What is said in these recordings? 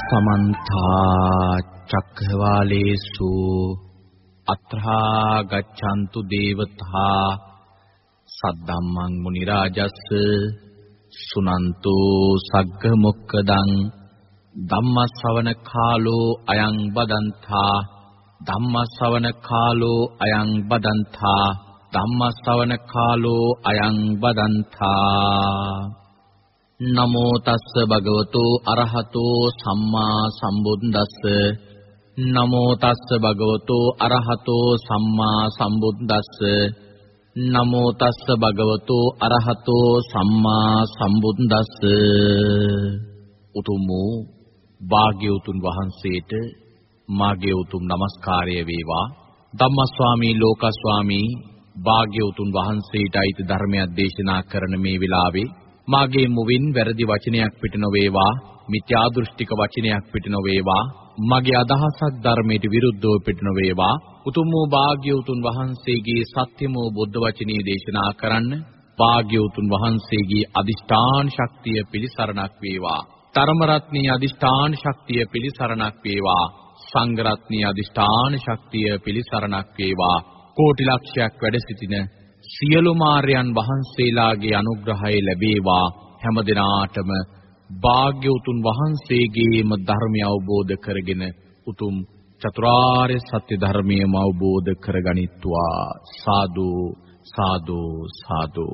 සමන්ත චක්ඛවාලේසු අත්‍රා ගච්ඡන්තු දේවතා සද්දම්මං මුනි රාජස්ස සුනන්තු සග්ග මොක්කදං ධම්මස්සවන කාලෝ අයං බදන්තා ධම්මස්සවන කාලෝ අයං බදන්තා ධම්මස්සවන කාලෝ අයං බදන්තා නමෝ තස්ස භගවතු අරහතෝ සම්මා සම්බුද්දස්ස. නමෝ තස්ස භගවතු අරහතෝ සම්මා සම්බුද්දස්ස. නමෝ තස්ස භගවතු අරහතෝ සම්මා සම්බුද්දස්ස. උතුම් වූ භාග්‍යවතුන් වහන්සේට මාගේ උතුම් নমස්කාරය වේවා. ධම්මස්වාමී ලෝකස්වාමී භාග්‍යවතුන් වහන්සේට අයිති ධර්මයක් දේශනා කරන මේ වෙලාවේ මාගේ මුවින් වැරදි වචනයක් පිට නොවේවා මිත්‍යා දෘෂ්ටික වචනයක් පිට නොවේවා මගේ අදහසක් ධර්මයට විරුද්ධව පිට නොවේවා. උතුම් වූ භාග්‍යවතුන් වහන්සේගේ සත්‍යම වූ බුද්ධ වචනේ දේශනා කරන්න භාග්‍යවතුන් වහන්සේගේ අදිෂ්ඨාන ශක්තිය පිළිසරණක් වේවා. තරම රත්නී අදිෂ්ඨාන ශක්තිය පිළිසරණක් වේවා. සංඝ රත්නී අදිෂ්ඨාන ශක්තිය පිළිසරණක් වේවා. කෝටි ලක්ෂයක් වැඩ සිටින සියලු මාර්යයන් වහන්සේලාගේ අනුග්‍රහය ලැබේවා. හැම දිනාටම භාග්‍යවතුන් වහන්සේගේම ධර්මය අවබෝධ කරගෙන උතුම් චතුරාර්ය සත්‍ය ධර්මයම අවබෝධ කරගනිත්වා. සාදු සාදු සාදු.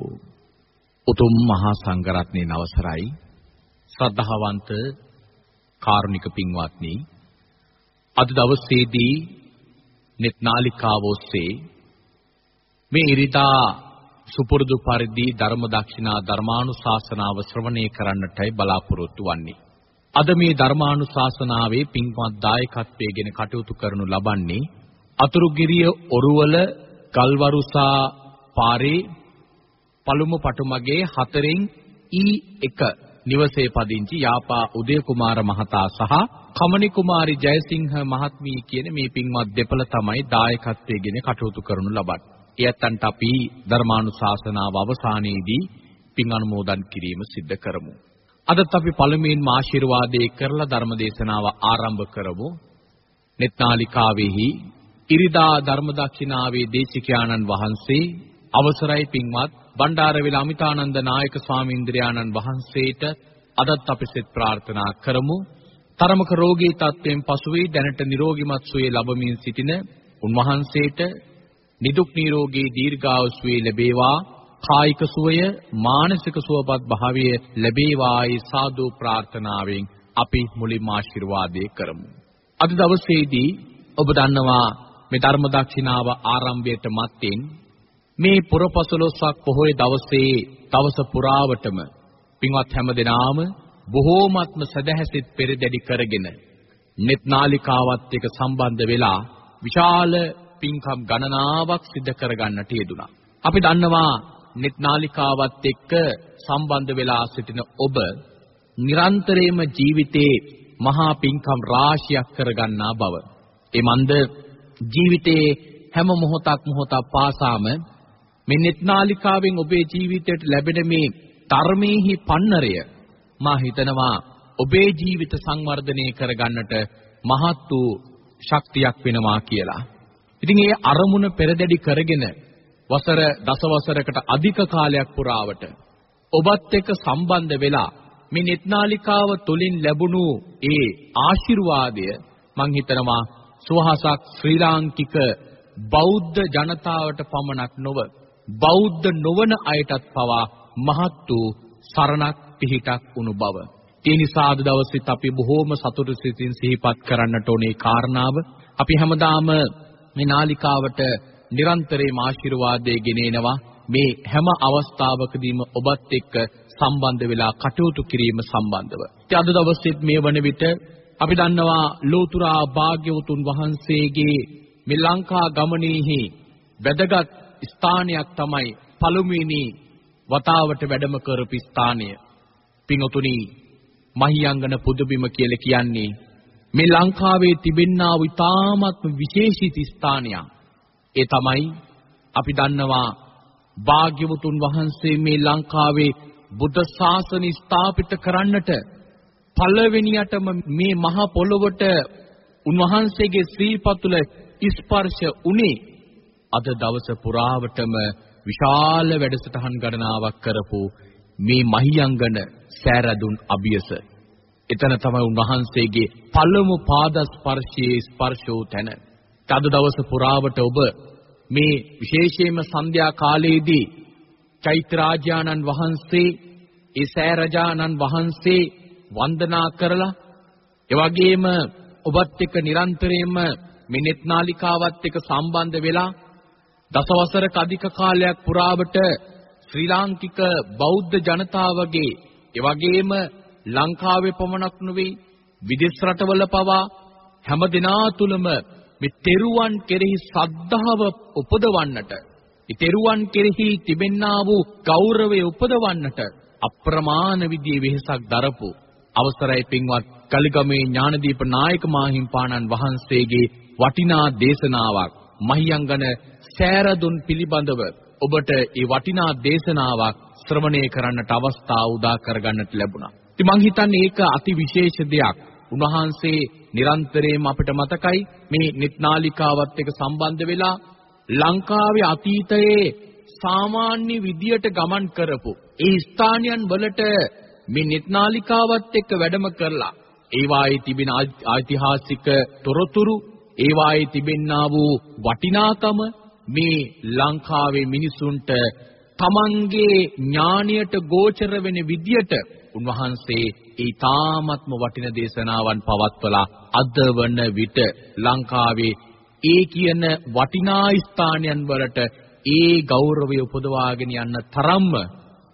උතුම් මහා සංඝරත්නයේ නවසරයි. ශ්‍රද්ධාවන්ත කාරුණික පින්වත්නි අද දවසේදී net නාලිකාව ඔස්සේ මේ ඉරිදා සුපුරුදු පරිදි ධර්ම දක්ෂිනා ධර්මානුශාසනාව ශ්‍රවණය කරන්නටයි බලාපොරොත්තු වන්නේ. අද මේ ධර්මානුශාසනාවේ පින්වත් දායකත්වයෙන් කටයුතු කරනු ලබන්නේ අතුරුගිරිය ඔරුවල ගල්වරුසා පාරේ පළුමු පටුමගේ හතරෙන් E1 නිවසේ පදිංචි යාපා උදය කුමාර මහතා සහ කමනි කුමාරි ජයසිංහ මහත්මිය කියන මේ පින්වත් දෙපළ තමයි දායකත්වයෙන් කටයුතු කරනු ලබන්නේ. එයත්න්ට අපි ධර්මානුශාසනාව අවසානයේදී පින් අනුමෝදන් කිරීම සිද්ධ කරමු. අදත් අපි පළමුවෙන්ම ආශිර්වාදේ කරලා ධර්ම දේශනාව ආරම්භ කරමු. netnalikawehi ඉරිදා ධර්ම දක්ෂිනාවේ දේශිකානන් වහන්සේ අවසරයි පින්වත් බණ්ඩාරවිල අමිතානන්ද නායක ස්වාමීන්ද්‍රයාණන් වහන්සේට අදත් අපි සෙත් ප්‍රාර්ථනා කරමු. තරමක රෝගී තත්ත්වයෙන් පසුවී දැනට නිරෝගිමත් සුවය ලබමින් සිටින උන්වහන්සේට නිදුක් නිරෝගී දීර්ඝායුෂ ලැබේවා. කායික සුවය මානසික සුවපත් භාවය ලැබේවායි සාදු ප්‍රාර්ථනාවෙන් අපි මුලින්ම ආශිර්වාදේ කරමු. අද දවසේදී ඔබ දන්නවා මේ ධර්ම දක්ෂිනාව ආරම්භයට මත්තෙන් මේ පුරපසළොස්වක් පොහොය දවසේ දවස පුරාවටම පින්වත් හැම දෙනාම බොහෝමත්ම සදහැසිත පෙරදැඩි කරගෙන net නාලිකාවත් එක්ක සම්බන්ධ වෙලා විශාල පින්කම් ගණනාවක් සිදු කරගන්නට යෙදුණා. අපි දන්නවා net නාලිකාවත් එක්ක සම්බන්ධ වෙලා සිටින ඔබ නිරන්තරයෙන්ම ජීවිතේ මහා පින්කම් රාශියක් කරගන්නා බව. ඒ මන්ද ජීවිතේ හැම මොහොතක් මොහොතක් පාසාම මේ net නාලිකාවෙන් ඔබේ ජීවිතයට ලැබෙන මේ ධර්මයේහි පන්නරය මා හිතනවා ඔබේ ජීවිත සංවර්ධනය කරගන්නට මහත් වූ ශක්තියක් වෙනවා කියලා. ඉතින් ඒ අරමුණ පෙරදැඩි කරගෙන වසර දසවසරකට අධික කාලයක් පුරාවට ඔබත් එක්ක සම්බන්ධ වෙලා මේ netනාලිකාව තුලින් ලැබුණු ඒ ආශිර්වාදය මං හිතනවා සුවහසක් ශ්‍රී ලාංකික බෞද්ධ ජනතාවට පමණක් නොව බෞද්ධ නොවන අයටත් පවා මහත් වූ සරණක් පිහිටක් වුණු බව. ඒ නිසා අද දවසෙත් අපි බොහෝම සතුටු සිතින් සිහිපත් කරන්නට ඕනේ කාරණාව. අපි හැමදාම මේ නාලිකාවට නිරන්තරයෙන්ම ආශිර්වාදයේ ගෙනෙනවා මේ හැම අවස්ථාවකදීම ඔබත් එක්ක සම්බන්ධ වෙලා කටයුතු කිරීම සම්බන්ධව. ඉතින් අද දවසෙත් මේ වන විට අපි දන්නවා ලෝතුරා භාග්‍යවතුන් වහන්සේගේ මේ ලංකා ගමනේහි වැදගත් ස්ථානයක් තමයි පළමුවෙනි වතාවට වැඩම කරපු ස්ථානය. පින්තුනි මහියංගන පුදුබිම කියලා කියන්නේ මේ ලංකාවේ තිබෙන්නා වූ ඉතාමත්ම විශේෂිත ස්ථානයක්. ඒ තමයි අපි දන්නවා භාග්‍යවතුන් වහන්සේ මේ ලංකාවේ බුද්ධ ශාසනය ස්ථාපිත කරන්නට පළවෙනියටම මේ මහ පොළොවට උන්වහන්සේගේ ශ්‍රී පතුල ස්පර්ශ උනේ අද දවස පුරාවටම විශාල වැඩසටහන් ගණනාවක් කරපු මේ මහියංගන සෑරදුන් අභියස. එතන තමයි උන්වහන්සේගේ පළමු පාද ස්පර්ශයේ ස්පර්ශ වූ තැන. තද දවස පුරාවට ඔබ මේ විශේෂයෙන්ම සන්ධ්‍යා කාලයේදී චෛත්‍යරාජානන් වහන්සේ ඒ සෑරජානන් වහන්සේ වන්දනා කරලා එවැගේම ඔබත් එක්ක නිරන්තරයෙන්ම මිනිත් නාලිකාවත් එක්ක සම්බන්ධ වෙලා දසවසරක අධික කාලයක් පුරාවට ශ්‍රී ලාංකික බෞද්ධ ජනතාවගේ එවැගේම ලංකාවේ පමණක් නෙවෙයි විදේශ රටවල පවා හැම දිනා තුලම මේ තෙරුවන් කෙරෙහි සද්ධාව උපදවන්නට, ඒ තෙරුවන් කෙරෙහි තිබෙන්නා වූ ගෞරවය උපදවන්නට අප්‍රමාණ විදිහේ වෙහසක් දරපු අවසරයි පින්වත් කලිගමේ ඥානදීප නායක මාහිම්පාණන් වහන්සේගේ වටිනා දේශනාවක් මහියංගන සෑරදුන් පිළිබඳව ඔබට ඒ වටිනා දේශනාවක් ශ්‍රවණය කරන්නට අවස්ථාව උදා කරගන්නට ලැබුණා. ඉතින් මං හිතන්නේ ඒක අති විශේෂ දෙයක්. උන්වහන්සේ නිරන්තරයෙන්ම අපිට මතකයි මේ නිත්නාලිකාවත් එක්ක සම්බන්ධ වෙලා ලංකාවේ අතීතයේ සාමාන්‍ය විදියට ගමන් කරපු ඒ ස්ථානයන් වලට මේ නිත්නාලිකාවත් එක්ක වැඩම කරලා ඒවායේ තිබෙන ඓතිහාසික තොරතුරු ඒවායේ තිබෙන්නා වූ වටිනාකම මේ ලංකාවේ මිනිසුන්ට තමන්ගේ ඥාණයට ගෝචර වෙන විදියට උන්වහන්සේ ඒ තාමත්ම වටින දේශනාවන් පවත්වලා අද වන විට ලංකාවේ ඒ කියන වටිනා ස්ථානයන් වලට ඒ ගෞරවය උපදවාගෙන යන්න තරම්ම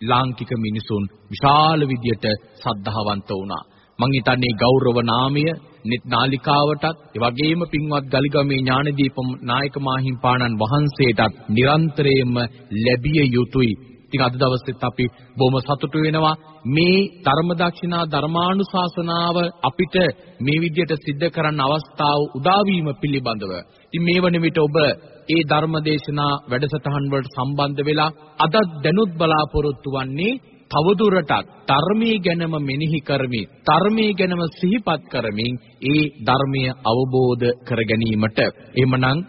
ලාංකික මිනිසුන් විශාල විදියට සද්ධාවන්ත වුණා. මං හිතන්නේ ගෞරව නාමය net නාලිකාවටත් ඒ වගේම පින්වත් ගලිගමේ ඥානදීප නායක මාහිම්පාණන් වහන්සේටත් නිරන්තරයෙන්ම ලැබිය යුතුයි. ඉතින් අද දවසෙත් අපි බොහොම සතුටු වෙනවා මේ ධර්ම දක්ෂිනා ධර්මානුශාසනාව අපිට මේ විදිහට සිද්ධ කරන්න අවස්ථාව උදා වීම පිළිබඳව. ඉතින් මේ වන විට ඔබ ඒ ධර්මදේශනා වැඩසටහන් වලට සම්බන්ධ වෙලා අදත් දැනුත් බලාපොරොත්තු වන්නේ තවදුරටත් ධර්මයේ ගැනම මෙනෙහි කරමින් ධර්මයේ ගැනම සිහිපත් කරමින් ඒ ධර්මය අවබෝධ කර ගැනීමට එහෙමනම්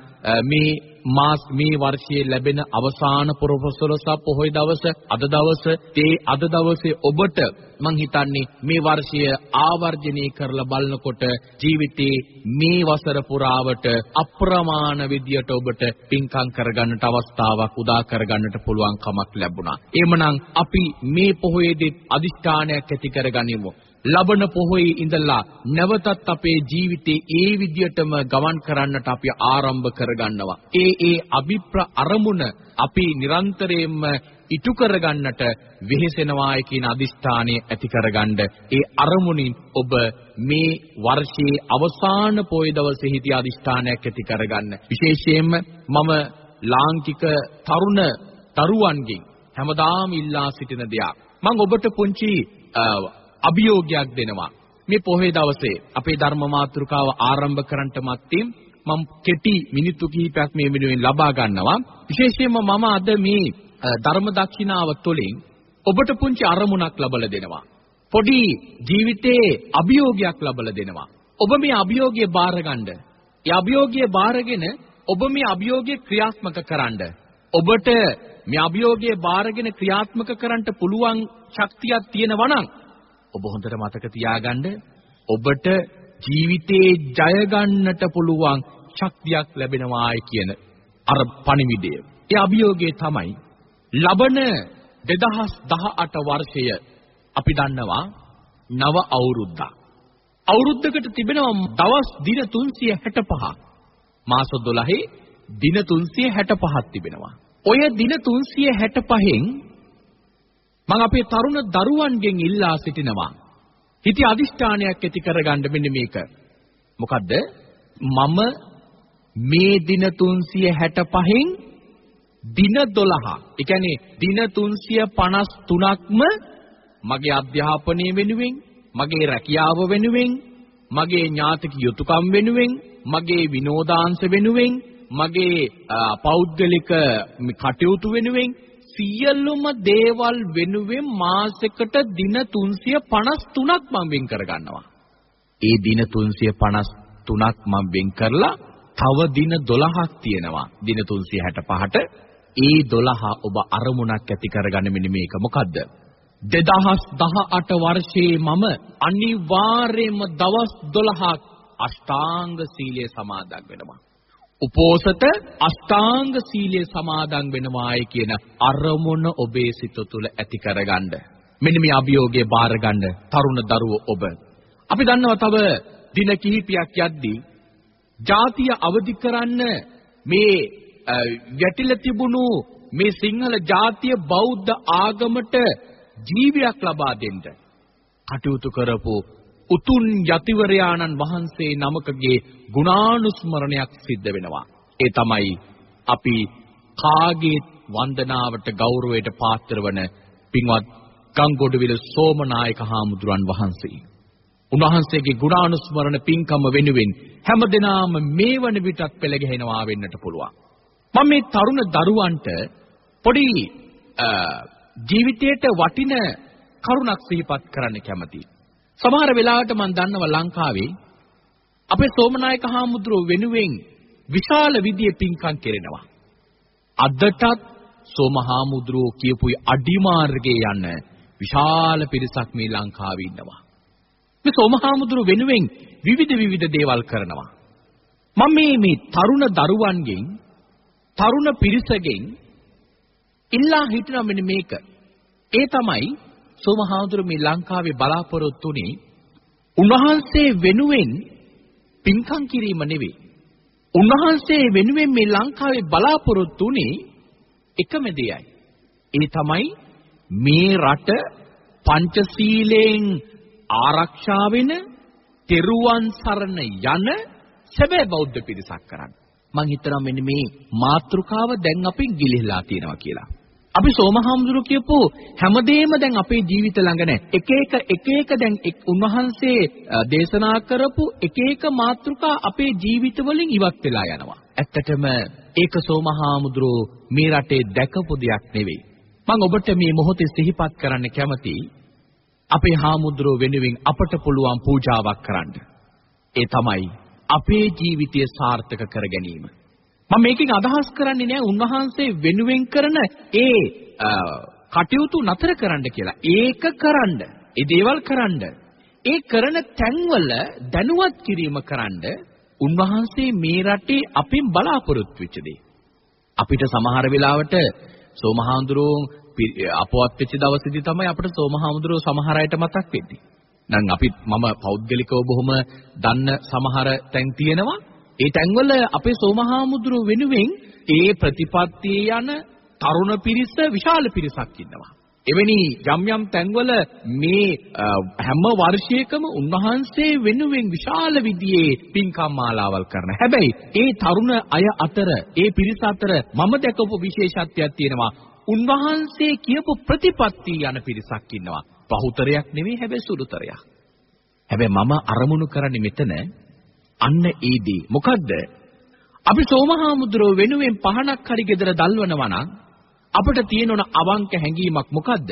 මේ මාස් මේ වර්ෂයේ ලැබෙන අවසාන පොරොපසළොස්වක පොහොය දවස අද දවස ඒ අද දවසේ ඔබට මං හිතන්නේ මේ වර්ෂය ආවර්ජනය කරලා බලනකොට ජීවිතේ මේ වසර පුරාවට අප්‍රමාණ විදියට ඔබට පින්කම් කරගන්නට අවස්ථාවක් උදා කරගන්නට පුළුවන් කමක් ලැබුණා. එහෙමනම් අපි මේ පොහොයේදී අදිෂ්ඨානයක් ඇති කරගනිමු. ලබන පොහොයේ ඉඳලා නැවතත් අපේ ජීවිතේ ඒ විදියටම ගමන් කරන්නට අපි ආරම්භ කරගන්නවා. ඒ ඒ අභිප්‍ර අරමුණ අපි නිරන්තරයෙන්ම ඉටු කරගන්නට වෙහෙසෙනවායි කියන අදිෂ්ඨානය ඇති කරගන්න ඒ අරමුණින් ඔබ මේ වර්ෂයේ අවසාන පොය දවසේ හිටිය අදිෂ්ඨානයක් ඇති කරගන්න. විශේෂයෙන්ම මම ලාංකික තරුණ දරුවන්ගෙන් හැමදාම ඉල්ලා සිටින දෙයක්. මම ඔබට පුංචි අභියෝගයක් දෙනවා. මේ පොහේ දවසේ අපේ ධර්ම මාතෘකාව ආරම්භ කරන්නට මත්තෙන් මම කෙටි මිනිත්තු කිහිපයක් මේ වෙනුවෙන් ලබා ගන්නවා. විශේෂයෙන්ම මම අද මේ ධර්ම දක්ෂිනාව තුළින් ඔබට පුංචි අරමුණක් ලබලා දෙනවා. පොඩි ජීවිතයේ අභියෝගයක් ලබලා දෙනවා. ඔබ මේ අභියෝගය බාරගන්න. ඒ අභියෝගය බාරගෙන ඔබ මේ අභියෝගය ක්‍රියාත්මක කරන්න. ඔබට මේ අභියෝගය බාරගෙන ක්‍රියාත්මක කරන්න පුළුවන් ශක්තියක් තියෙනවා නම් ඔබ හොඳට මතක තියාගන්න ඔබට ජීවිතේ ජය ගන්නට පුළුවන් ශක්තියක් ලැබෙනවායි කියන අර පණිවිඩය. ඒ අභියෝගය තමයි ලබන 2018 වර්ෂය අපි දන්නවා නව අවුරුද්දක්. අවුරුද්දකට තිබෙනවා දවස් දින 365. මාස 12 දින 365ක් තිබෙනවා. ඔය දින 365න් මම අපේ තරුණ දරුවන්ගෙන් ඉල්ලා සිටිනවා. හිතේ අදිෂ්ඨානයක් ඇති කරගන්න මෙන්න මේක. මොකද්ද? මම මේ දින 365න් දින 12. ඒ කියන්නේ දින 353ක්ම මගේ අධ්‍යාපනය වෙනුවෙන්, මගේ රැකියාව වෙනුවෙන්, මගේ ඥාතික යුතුයකම් වෙනුවෙන්, මගේ විනෝදාංශ වෙනුවෙන්, මගේ පෞද්ගලික කටයුතු වෙනුවෙන් සියලුම දේවල් වෙනුවෙන් මාසෙකට දින 353ක් මම වෙන් කරගන්නවා. ඒ දින 353ක් මම වෙන් කරලා තව දින 12ක් තියෙනවා. දින 365ට ඒ 12 ඔබ අරමුණක් ඇති කරගන්න මෙන්න මේක මොකද්ද? 2018 වර්ෂයේ මම අනිවාර්යයෙන්ම දවස් 12ක් අෂ්ටාංග සීලය සමාදන් වෙනවා. උපෝසත අෂ්ටාංග සීලය සමාදන් වෙනවායි කියන අරමුණ ඔබේ සිත තුළ ඇති කරගන්න. මෙන්න මේ අභියෝගය බාරගන්න තරුණ දරුවෝ ඔබ. අපි දන්නවා තව දින කිහිපයක් යද්දී ජාතිය අවදි කරන්න මේ වැටිලා තිබුණු මේ සිංහල ජාතිය බෞද්ධ ආගමට ජීවියක් ලබා දෙන්න කටයුතු කරපු උතුම් යතිවරයාණන් වහන්සේ නමකගේ ගුණානුස්මරණයක් සිද්ධ වෙනවා. ඒ තමයි අපි කාගේ වන්දනාවට ගෞරවයට පාත්‍ර වන පින්වත් ගංගොඩවිල සෝමනායක හාමුදුරන් වහන්සේ. උන්වහන්සේගේ ගුණානුස්මරණ පින්කම වෙනුවෙන් හැමදෙනාම මේ වන විටත් පෙළ ගැහෙනවා වෙන්නට පුළුවන්. මම මේ තරුණ දරුවන්ට පොඩි ජීවිතයට වටින කරුණක් සිහිපත් කරන්න කැමතියි. සමහර වෙලාවට මම දන්නවා ලංකාවේ අපේ සෝමනායක හාමුදුරුව වෙනුවෙන් විශාල විදියේ පින්කම් කෙරෙනවා. අදටත් සෝමහාමුදුරුව කියපුයි අඩිමාර්ගයේ යන විශාල පිරිසක් මේ ලංකාවේ ඉන්නවා. මේ සෝමහාමුදුරුව වෙනුවෙන් විවිධ විවිධ දේවල් කරනවා. මම මේ මේ තරුණ දරුවන්ගෙන් තරුණ පිරිසගෙන් ඉල්ලා හිටන මෙන්න මේක. ඒ තමයි සෝමහාමුදුර මේ ලංකාවේ බලාපොරොත්තු වුණේ උන්වහන්සේ වෙනුවෙන් පින්කම් කිරීම නෙවෙයි. උන්වහන්සේ වෙනුවෙන් මේ ලංකාවේ බලාපොරොත්තු වුණේ එකම දෙයයි. ඒ තමයි මේ රට පංචශීලයෙන් ආරක්ෂා වෙන තෙරුවන් සරණ යන සැබෑ බෞද්ධ පිරිසක් කරන්න. මං හිතනවා මෙන්න මේ මාතෘකාව දැන් අපෙන් ගිලිහිලා තියෙනවා කියලා. අපි සෝමහාමුදුරු කියපු හැමදේම දැන් අපේ ජීවිත ළඟ නැහැ. එක එක එක එක දැන් උන්වහන්සේ දේශනා කරපු එක එක මාතෘකා අපේ ජීවිත වලින් ඉවත් වෙලා යනවා. ඇත්තටම ඒක සෝමහාමුදුරු මේ රටේ දැකපු දෙයක් නෙවෙයි. මම ඔබට මේ මොහොතේ සිහිපත් කරන්න කැමතියි. අපේ හාමුදුරුව වෙනුවෙන් අපට පුළුවන් පූජාවක් කරන්න. ඒ තමයි අපේ ජීවිතය සාර්ථක කර ගැනීම. මම මේකෙන් අදහස් කරන්නේ නෑ උන්වහන්සේ වෙනුවෙන් කරන ඒ කටයුතු නතර කරන්න කියලා. ඒක කරන්න. ඒ දේවල් කරන්න. ඒ කරන තැන්වල දැනුවත් කිරීම කරන්න උන්වහන්සේ මේ රටේ අපෙන් බලාපොරොත්තු වෙච්ච දේ. අපිට සමහර වෙලාවට සෝමහාඳුරෝ අපවත් වෙච්ච දවසේදී තමයි අපිට සෝමහාමුදුරුවෝ සමහර අයට මතක් වෙන්නේ. දැන් අපි මම පෞද්ගලිකව බොහොම දන්න සමහර තැන් තියෙනවා. ඒ තැන්වල අපේ සෝමහාමුදුරුව වෙනුවෙන් ඒ ප්‍රතිපත්තියේ යන තරුණ පිරිස විශාල පිරිසක් ඉන්නවා. එවැනි යම් යම් තැන්වල මේ හැම වර්ෂයකම උන්වහන්සේ වෙනුවෙන් විශාල විදියේ පින්කම් මාලාවල් කරන. හැබැයි ඒ තරුණ අය අතර ඒ පිරිස අතර මම දැකපු විශේෂත්වයක් තියෙනවා. උන්වහන්සේ කියපු ප්‍රතිපත්ති යන පිරිසක් ඉන්නවා. බහුතරයක් නෙමෙයි හැබැයි සුළුතරයක්. හැබැයි මම අරමුණු කරන්නේ මෙතන අන්න ඒදී මොකද්ද? අපි සෝමහාමුදුරුව වෙනුවෙන් පහනක් හරි ගෙදර දල්වනවා නම් අපිට තියෙන අවංක හැඟීමක් මොකද්ද?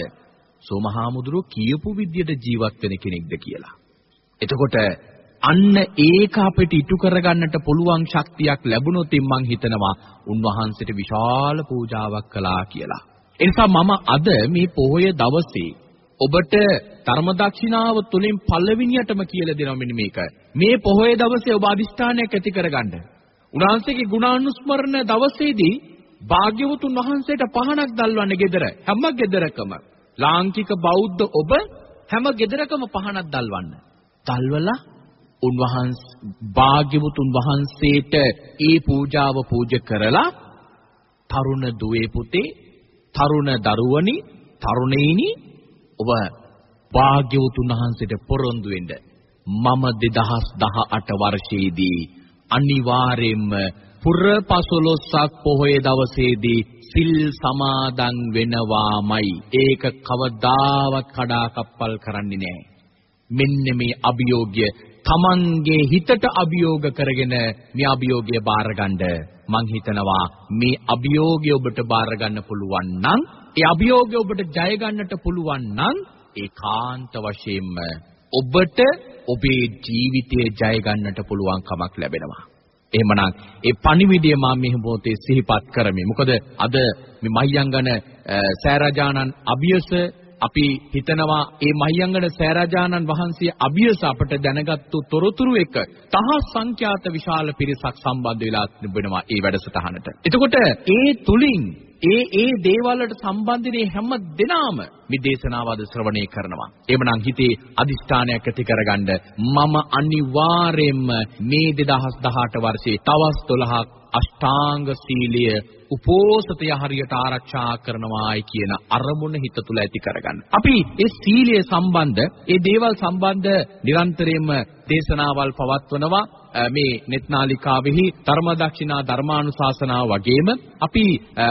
සෝමහාමුදුරුව කියපු විදියට ජීවත් වෙන කෙනෙක්ද කියලා. එතකොට අන්න ඒක අපිට ඉටු කරගන්නට පුළුවන් ශක්තියක් ලැබුණොත් මං හිතනවා උන්වහන්සේට විශාල පූජාවක් කළා කියලා. ඒ නිසා මම අද මේ පොහොය දවසේ ඔබට ධර්ම දක්ෂිනාව තුලින් පළවෙනියටම කියලා දෙනවා මෙන්න මේක. මේ පොහොය දවසේ ඔබ අදිෂ්ඨානයක් ඇති කරගන්න. උන්වහන්සේගේ ගුණානුස්මරණ දවසේදී භාග්‍යවතුන් වහන්සේට පහනක් දල්වන්නේ gedara හැම gedarakම ලාංකික බෞද්ධ ඔබ හැම gedarakම පහනක් දල්වන්න. දල්වලා උන්වහන්සේ භාග්‍යවතුන් වහන්සේට ඒ පූජාව පූජ කරලා තරුණ දුවේ පුතේ තරුණ දරුවනි තරුණේනි ඔබ භාග්‍යවතුන් වහන්සේට පොරොන්දු වෙන්න මම 2018 වර්ෂයේදී අනිවාර්යයෙන්ම පුර පසළොස්වක් පොහොය දවසේදී සිල් සමාදන් වෙනවාමයි. ඒක කවදාවත් කඩාකප්පල් කරන්නේ නැහැ මෙන්න මේ අභියෝගය තමන්ගේ හිතට අභියෝග කරගෙන මේ අභියෝගය බාරගන්න මං හිතනවා මේ අභියෝගය ඔබට බාර ගන්න පුළුවන් නම් ඒ අභියෝගය ඔබට ජය ගන්නට පුළුවන් නම් ඒකාන්ත වශයෙන්ම ඔබට ඔබේ ජීවිතය ජය ගන්නට පුළුවන් කමක් ලැබෙනවා. එහෙමනම් ඒ පණිවිඩය මම මෙහි මොහොතේ සිහිපත් කරමි. මොකද අද මේ මහියංගන සෑරජානන් අභියස අපි හිතනවා මේ මහියංගන සෑරජානන් වහන්සේ අභියස අපට දැනගත්තු තොරතුරු එක තහ සංඛ්‍යාත විශාල පිරිසක් සම්බන්ධ වෙලා තිබෙනවා මේ වැඩසටහනට. එතකොට ඒ තුලින් ඒ ඒ දේවල් වලට සම්බන්ධනේ හැම දිනාම මේ දේශනාව අද ශ්‍රවණය කරනවා. එහෙමනම් හිතේ අදිෂ්ඨානයක් ඇති කරගන්න මම අනිවාර්යයෙන්ම මේ 2018 වර්ෂයේ තවස් 12ක් අෂ්ටාංග සීලය උපෝසතය හරියට ආරක්ෂා කරනවායි කියන අරමුණ හිත තුළ ඇති කරගන්න. අපි ඒ සීලය සම්බන්ධ, ඒ දේවල් සම්බන්ධ නිරන්තරයෙන්ම දේශනාවල් පවත්වනවා. මේ netනාලිකාවෙහි ධර්ම දක්ෂිනා ධර්මානුශාසනාව වගේම අපි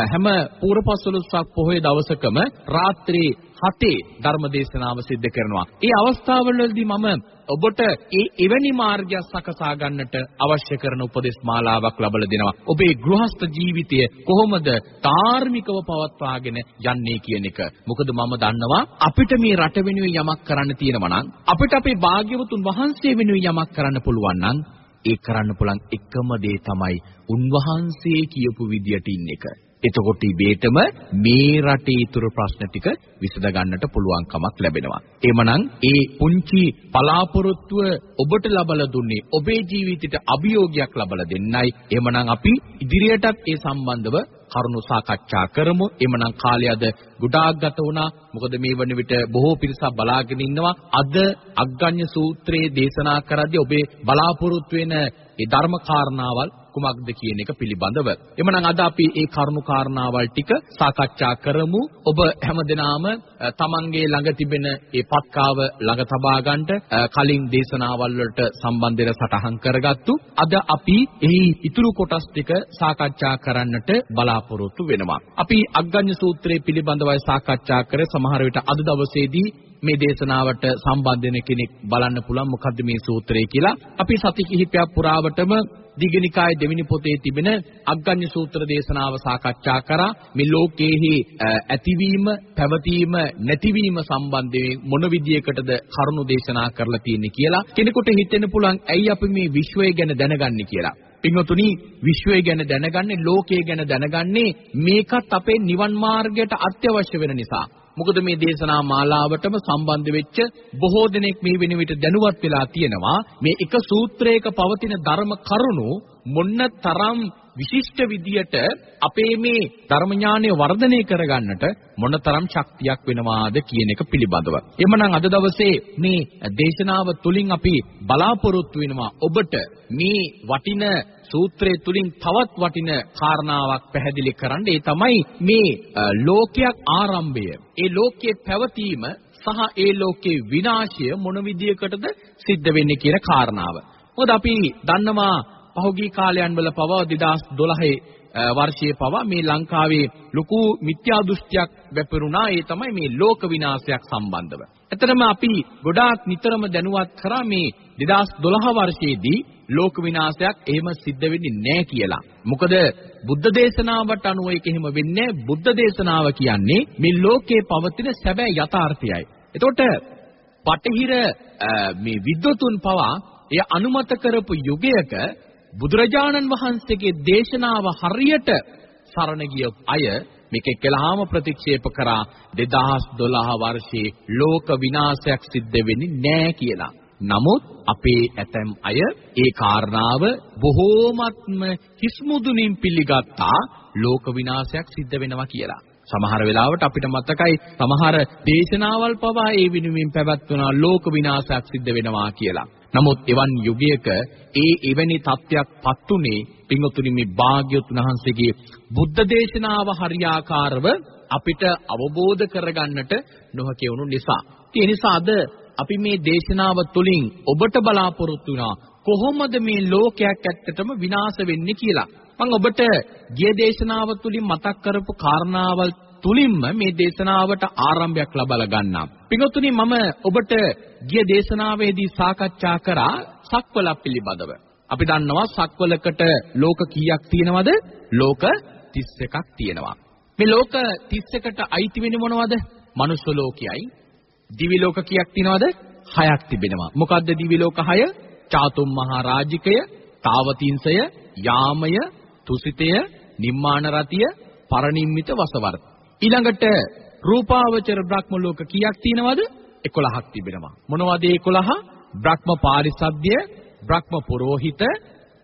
හැම පූර්වපස්වලුස්සක් පොහොය දවසකම රාත්‍රී 7 ධර්ම දේශනාව සිද්ධ කරනවා. ඒ අවස්ථාවවලදී මම ඔබට ඒ එවැනි මාර්ගයක් සකසා ගන්නට අවශ්‍ය කරන උපදෙස් මාලාවක් ලබා දෙනවා. ඔබේ ගෘහස්ත ජීවිතය කොහොමද ධාර්මිකව පවත්වාගෙන යන්නේ කියන එක. මොකද මම දන්නවා අපිට මේ රට වෙනුවෙන් යමක් කරන්න තියෙනවා නම් අපිට අපේ භාග්‍යවතුන් වහන්සේ වෙනුවෙන් යමක් කරන්න පුළුවන් නම් ඒ කරන්න පුළුවන් එකම දේ තමයි උන්වහන්සේ කියපු විදියට ඉන්න එක. එතකොට ඉබේටම මේ රටේ ඉතුරු ප්‍රශ්න ටික විසඳ ගන්නට පුළුවන්කමක් ලැබෙනවා. එhmenan ඒ පුංචි බලාපොරොත්තුව ඔබට ලබලා දුන්නේ ඔබේ ජීවිතයට අභියෝගයක් ලබලා දෙන්නයි. එhmenan අපි ඉදිරියටත් ඒ සම්බන්ධව කරුණු සාකච්ඡා කරමු. එhmenan කාලය අද ගොඩාක් ගත වුණා. මොකද මේ වන විට බොහෝ පිරිසක් බලාගෙන ඉන්නවා. අද අග්ගඤ්ඤ සූත්‍රයේ දේශනා කරද්දී ඔබේ බලාපොරොත්තු වෙන ඒ ධර්ම කාරණාවල් කුමක්ද කියන එක පිළිබඳව. එමනම් අද අපි ඒ කරුණු කාරණාවල් ටික සාකච්ඡා කරමු. ඔබ හැමදෙනාම තමන්ගේ ළඟ තිබෙන ඒ පත්කාව ළඟ තබා ගන්නට කලින් දේශනාවල් වලට සම්බන්ධ වෙලා සටහන් කරගත්තු. අද අපි එහි ඉතුරු කොටස් ටික සාකච්ඡා කරන්නට බලාපොරොත්තු වෙනවා. අපි අග්ගඤ්ඤ සූත්‍රයේ පිළිබඳවයි සාකච්ඡා කරේ සමහර විට අද දවසේදී මේ දේශනාවට සම්බන්ධ වෙන කෙනෙක් බලන්න පුළුවන් මොකද්ද මේ සූත්‍රය කියලා. අපි සති කිහිපයක් පුරාවටම දීඝනිකායේ දෙවෙනි පොතේ තිබෙන අග්ගඤ්ඤ සූත්‍ර දේශනාව සාකච්ඡා කරා මේ ලෝකයේහි ඇතිවීම පැවතීම නැතිවීම සම්බන්ධයෙන් මොන විදියකටද කරුණු දේශනා කරලා තියෙන්නේ කියලා කෙනෙකුට හිතෙන්න පුළුවන් ඇයි අපි මේ විශ්වය ගැන දැනගන්නේ කියලා. පින්වතුනි විශ්වය ගැන දැනගන්නේ ලෝකය ගැන දැනගන්නේ මේකත් අපේ නිවන් මාර්ගයට අත්‍යවශ්‍ය වෙන නිසා. මොකද මේ දේශනා මාලාවටම සම්බන්ධ වෙච්ච බොහෝ දෙනෙක් මේ වෙන විට දැනුවත් වෙලා තියෙනවා. මේ එක සූත්‍රයක පවතින ධර්ම කරුණු මොන්න තරම් විශිෂ්ට විදියට අපේ මේ ධර්ම ඥානය වර්ධනය කරගන්නට මොනතරම් ශක්තියක් වෙනවාද කියන එක පිළිබඳව. එhmenan අද දවසේ මේ දේශනාව තුලින් අපි බලාපොරොත්තු වෙනවා ඔබට මේ වටින සූත්‍රයේ තුලින් තවත් වටින කාරණාවක් පැහැදිලි කරන්න. ඒ තමයි මේ ලෝකයක් ආරම්භය. ඒ ලෝකයේ පැවතීම සහ ඒ ලෝකේ විනාශය මොන විදියකටද සිද්ධ වෙන්නේ කියන කාරණාව. මොකද අපි දන්නවා පහුගිය කාලයන් වල පවා 2012 වර්ෂයේ පවා මේ ලංකාවේ ලොකු මිත්‍යා දෘෂ්ටියක් වැපරුණා ඒ තමයි මේ ලෝක විනාශයක් සම්බන්ධව. එතරම් අපි ගොඩාක් නිතරම දැනුවත් කරා මේ 2012 වර්ෂයේදී ලෝක විනාශයක් එහෙම සිද්ධ වෙන්නේ නැහැ කියලා. මොකද බුද්ධ දේශනාවට අනුව ඒක එහෙම වෙන්නේ බුද්ධ දේශනාව කියන්නේ මේ ලෝකේ පවතින සැබෑ යථාර්ථයයි. එතකොට පටිහිර මේ විද්වතුන් පවා එය අනුමත කරපු යුගයක බුදුරජාණන් වහන්සේගේ දේශනාව හරියට සරණ ගිය අය මේක එක්කලාම ප්‍රතික්ෂේප කරා 2012 වර්ෂයේ ලෝක විනාශයක් සිද්ධ වෙන්නේ නැහැ කියලා. නමුත් අපේ ඇතැම් අය ඒ කාරණාව බොහෝමත්ම හිස්මුදුනින් පිළිගත්තා ලෝක විනාශයක් සිද්ධ වෙනවා කියලා. සමහර වෙලාවට අපිට මතකයි සමහර දේශනාවල් පවා ඒ වෙනුවෙන් පැවැත්වුණා ලෝක විනාශයක් සිද්ධ වෙනවා කියලා. නමුත් එවන් යුගයක ඒ එවැනි තත්ත්වයක් පත්ුනේ පින්වතුනි මේ භාග්‍යවතුන් වහන්සේගේ බුද්ධ දේශනාව හරියාකාරව අපිට අවබෝධ කරගන්නට නොහැකි වුණු නිසා. ඒ නිසා අද අපි මේ දේශනාව තුළින් ඔබට බලාපොරොත්තු වුණා කොහොමද මේ ලෝකයක් ඇත්තටම විනාශ වෙන්නේ කියලා. මම ඔබට ගිය දේශනාව තුළින් මතක් කරපු කාරණාවල් තුලින්ම මේ දේශනාවට ආරම්භයක් ලබා ගන්නම්. පිටුතුනි මම ඔබට ගිය දේශනාවේදී සාකච්ඡා කරා සක්වල පිළිබඳව. අපි දන්නවා සක්වලකට ලෝක කීයක් තියෙනවද? ලෝක 31ක් තියෙනවා. මේ ලෝක 31ට අයිති වෙන්නේ මොනවද? මනුස්ස ලෝකයයි. දිවි ලෝක කීයක් තියනවද? 6ක් තිබෙනවා. මොකද්ද දිවි ලෝක 6? චාතුම් මහා රාජිකය, තාවතින්සය, යාමය, තුසිතය, නිම්මාන රතිය, පරනිම්මිත වසවර්ත. ඊළඟට රූපාවචර බ්‍රහ්ම ලෝක කීයක් තියෙනවද? 11ක් තිබෙනවා. මොනවද ඒ 11? බ්‍රහ්ම පාරිසද්ය, බ්‍රහ්ම පුරෝහිත,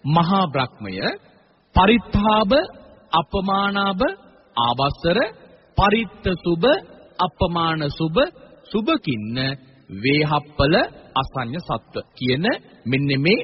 මහා බ්‍රහ්මය, පරිත්තාබ, අපමානාබ, ආවස්සර, පරිත්ත සුබ, අපමාන සුබ, සුබකින්න, වේහප්පල, අසඤ්ඤ සත්ව කියන මෙන්න මේ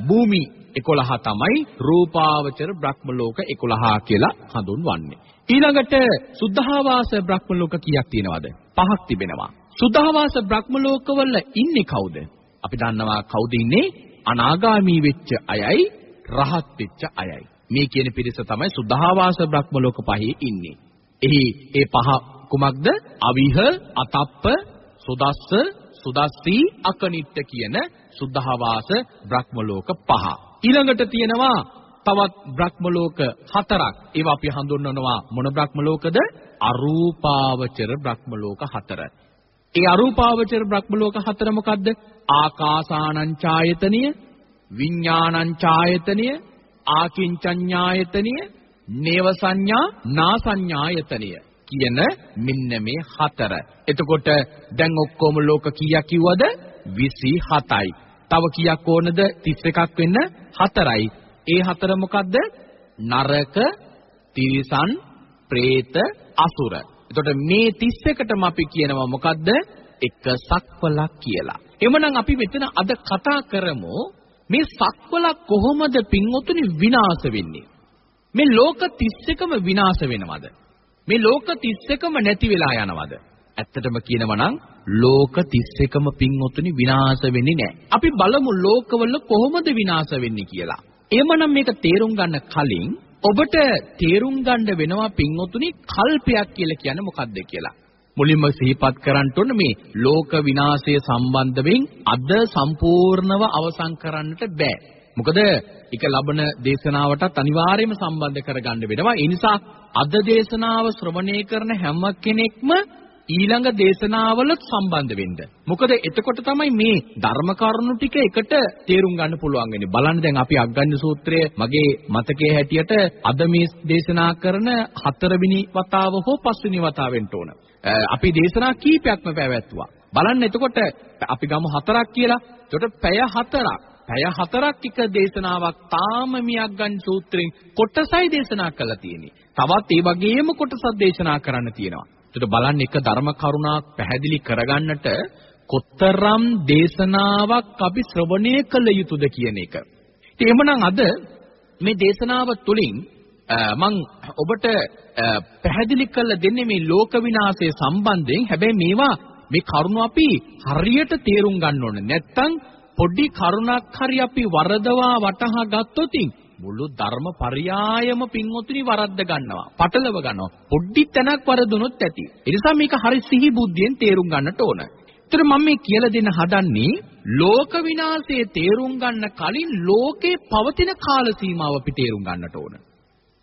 භූමි 11 තමයි රූපාවචර බ්‍රහ්ම ලෝක 11 කියලා හඳුන්වන්නේ. ඊළඟට සුද්ධාවාස බ්‍රහ්ම ලෝක කීයක් තියෙනවද? පහක් තිබෙනවා. සුද්ධාවාස බ්‍රහ්ම ලෝකවල ඉන්නේ කවුද? අපි දන්නවා කවුද ඉන්නේ? අනාගාමී වෙච්ච අයයි රහත් වෙච්ච අයයි. මේ කියන පිරිස තමයි සුද්ධාවාස බ්‍රහ්ම ලෝක පහේ ඉන්නේ. එහි ඒ පහ කුමක්ද? අවිහ, අතප්ප, සුදස්ස, සුදස්සී, අකනිට්ට කියන සුද්ධාවාස බ්‍රහ්ම ලෝක පහ. ඊළඟට තියෙනවා තවත් බ්‍රහ්ම ලෝක හතරක්. ඒවා අපි හඳුන්වනවා මොන බ්‍රහ්ම ලෝකද? අරූපාවචර බ්‍රහ්ම ලෝක හතර. ඒ අරූපාවචර බ්‍රහ්ම ලෝක හතර මොකද්ද? ආකාසානං ඡායතනිය, විඥානං ඡායතනිය, ආකින්චඤ්ඤායතනිය, නේව සංඥා, නාසඤ්ඤායතනිය කියන මෙන්න මේ හතර. එතකොට දැන් ඔක්කොම ලෝක කීයක් කිව්වද? 27යි. තව කීයක් ඕනද 31ක් වෙන්න? 4යි. ඒ හතර මොකද්ද? නරක, තිරිසන්, പ്രേත, අසුර. එතකොට මේ 31ටම අපි කියනවා මොකද්ද? එක සක්වලක් කියලා. එමනම් අපි මෙතන අද කතා කරමු මේ සක්වලක් කොහොමද පින්වතුනි විනාශ වෙන්නේ? මේ ලෝක 31ම විනාශ වෙනවද? මේ ලෝක 31ම නැති වෙලා යනවද? ඇත්තටම කියනවා නම් ලෝක 31ම පින්වතුනි විනාශ වෙන්නේ නැහැ. අපි බලමු ලෝකවල කොහොමද විනාශ වෙන්නේ කියලා. එhmenan මේක තේරුම් ගන්න කලින් ඔබට තේරුම් ගන්න වෙනවා පින්වතුනි කල්පයක් කියලා කියන්නේ මොකක්ද කියලා. මුලින්ම සිහිපත් කරන්න ඕන මේ ලෝක විනාශය සම්බන්ධයෙන් අද සම්පූර්ණව අවසන් කරන්නට බෑ. මොකද එක ලබන දේශනාවටත් අනිවාර්යයෙන්ම සම්බන්ධ කරගන්න වෙනවා. ඒ නිසා අද දේශනාව ශ්‍රවණය කරන හැම කෙනෙක්ම ඊළඟ දේශනාවලත් සම්බන්ධ වෙන්න. මොකද එතකොට තමයි මේ ධර්ම කරුණු ටික එකට තේරුම් ගන්න පුළුවන් වෙන්නේ. බලන්න දැන් අපි අග්ගඤ්ඤ සූත්‍රය මගේ මතකයේ හැටියට අද මේ දේශනා කරන හතරවෙනි වතාව හෝ පස්වෙනි වතාවෙන්ට ඕන. අපි දේශනා කීපයක්ම පැවැත්තුවා. බලන්න එතකොට අපි ගමු හතරක් කියලා. එතකොට පැය හතරක්. පැය හතරක් එක දේශනාවක් තාම මියක් ගන්න සූත්‍රයෙන් කොටසයි දේශනා කරලා තියෙන්නේ. තවත් ඒ වගේම කොටසක් දේශනා කරන්න තියෙනවා. එතකොට බලන්න එක ධර්ම කරුණාවක් පැහැදිලි කරගන්නට කොතරම් දේශනාවක් අපි ශ්‍රවණය කළ යුතුද කියන එක. ඉතින් එhmenan අද මේ දේශනාව තුළින් මම ඔබට පැහැදිලි කරලා දෙන්නේ මේ ලෝක විනාශය සම්බන්ධයෙන්. හැබැයි මේවා මේ කරුණ අපි හරියට තේරුම් ගන්න ඕනේ. නැත්තම් පොඩි කරුණක් හරි අපි වරදවා වටහා ගත්තොතින් මුළු ධර්ම පරයායම පින්වතුනි වරද්ද ගන්නවා. පටලව ගන්නවා. පොඩි තැනක් වරදුනොත් ඇති. ඒ නිසා මේක හරි සිහි බුද්ධියෙන් තේරුම් ගන්නට ඕන. ඒතර මම මේ කියලා දෙන්න හදන්නේ ලෝක විනාශයේ තේරුම් ගන්න කලින් ලෝකේ පවතින කාල සීමාව අපි තේරුම් ගන්නට ඕන.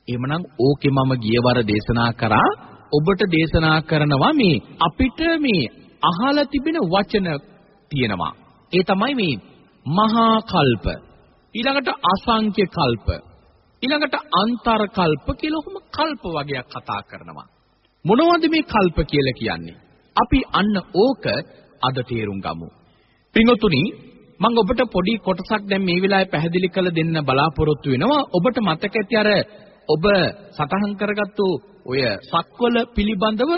එහෙමනම් ඕකේ මම ගියවර දේශනා කරා ඔබට දේශනා කරනවා මේ අපිට මේ අහලා තිබෙන වචන තියෙනවා. ඒ තමයි මේ මහා කල්ප ඊළඟට අසංඛ්‍ය කල්ප. ඊළඟට අන්තර කල්ප කියලා ඔහොම කල්ප වගේක් කතා කරනවා. මොනවද මේ කල්ප කියලා කියන්නේ? අපි අන්න ඕක අද තේරුම් ගමු. පින්වතුනි මම ඔබට පොඩි කොටසක් දැන් මේ වෙලාවේ පැහැදිලි කරලා දෙන්න බලාපොරොත්තු වෙනවා. ඔබට මතක ඇති අර ඔබ සටහන් කරගත්තු ඔය සක්වල පිළිබඳව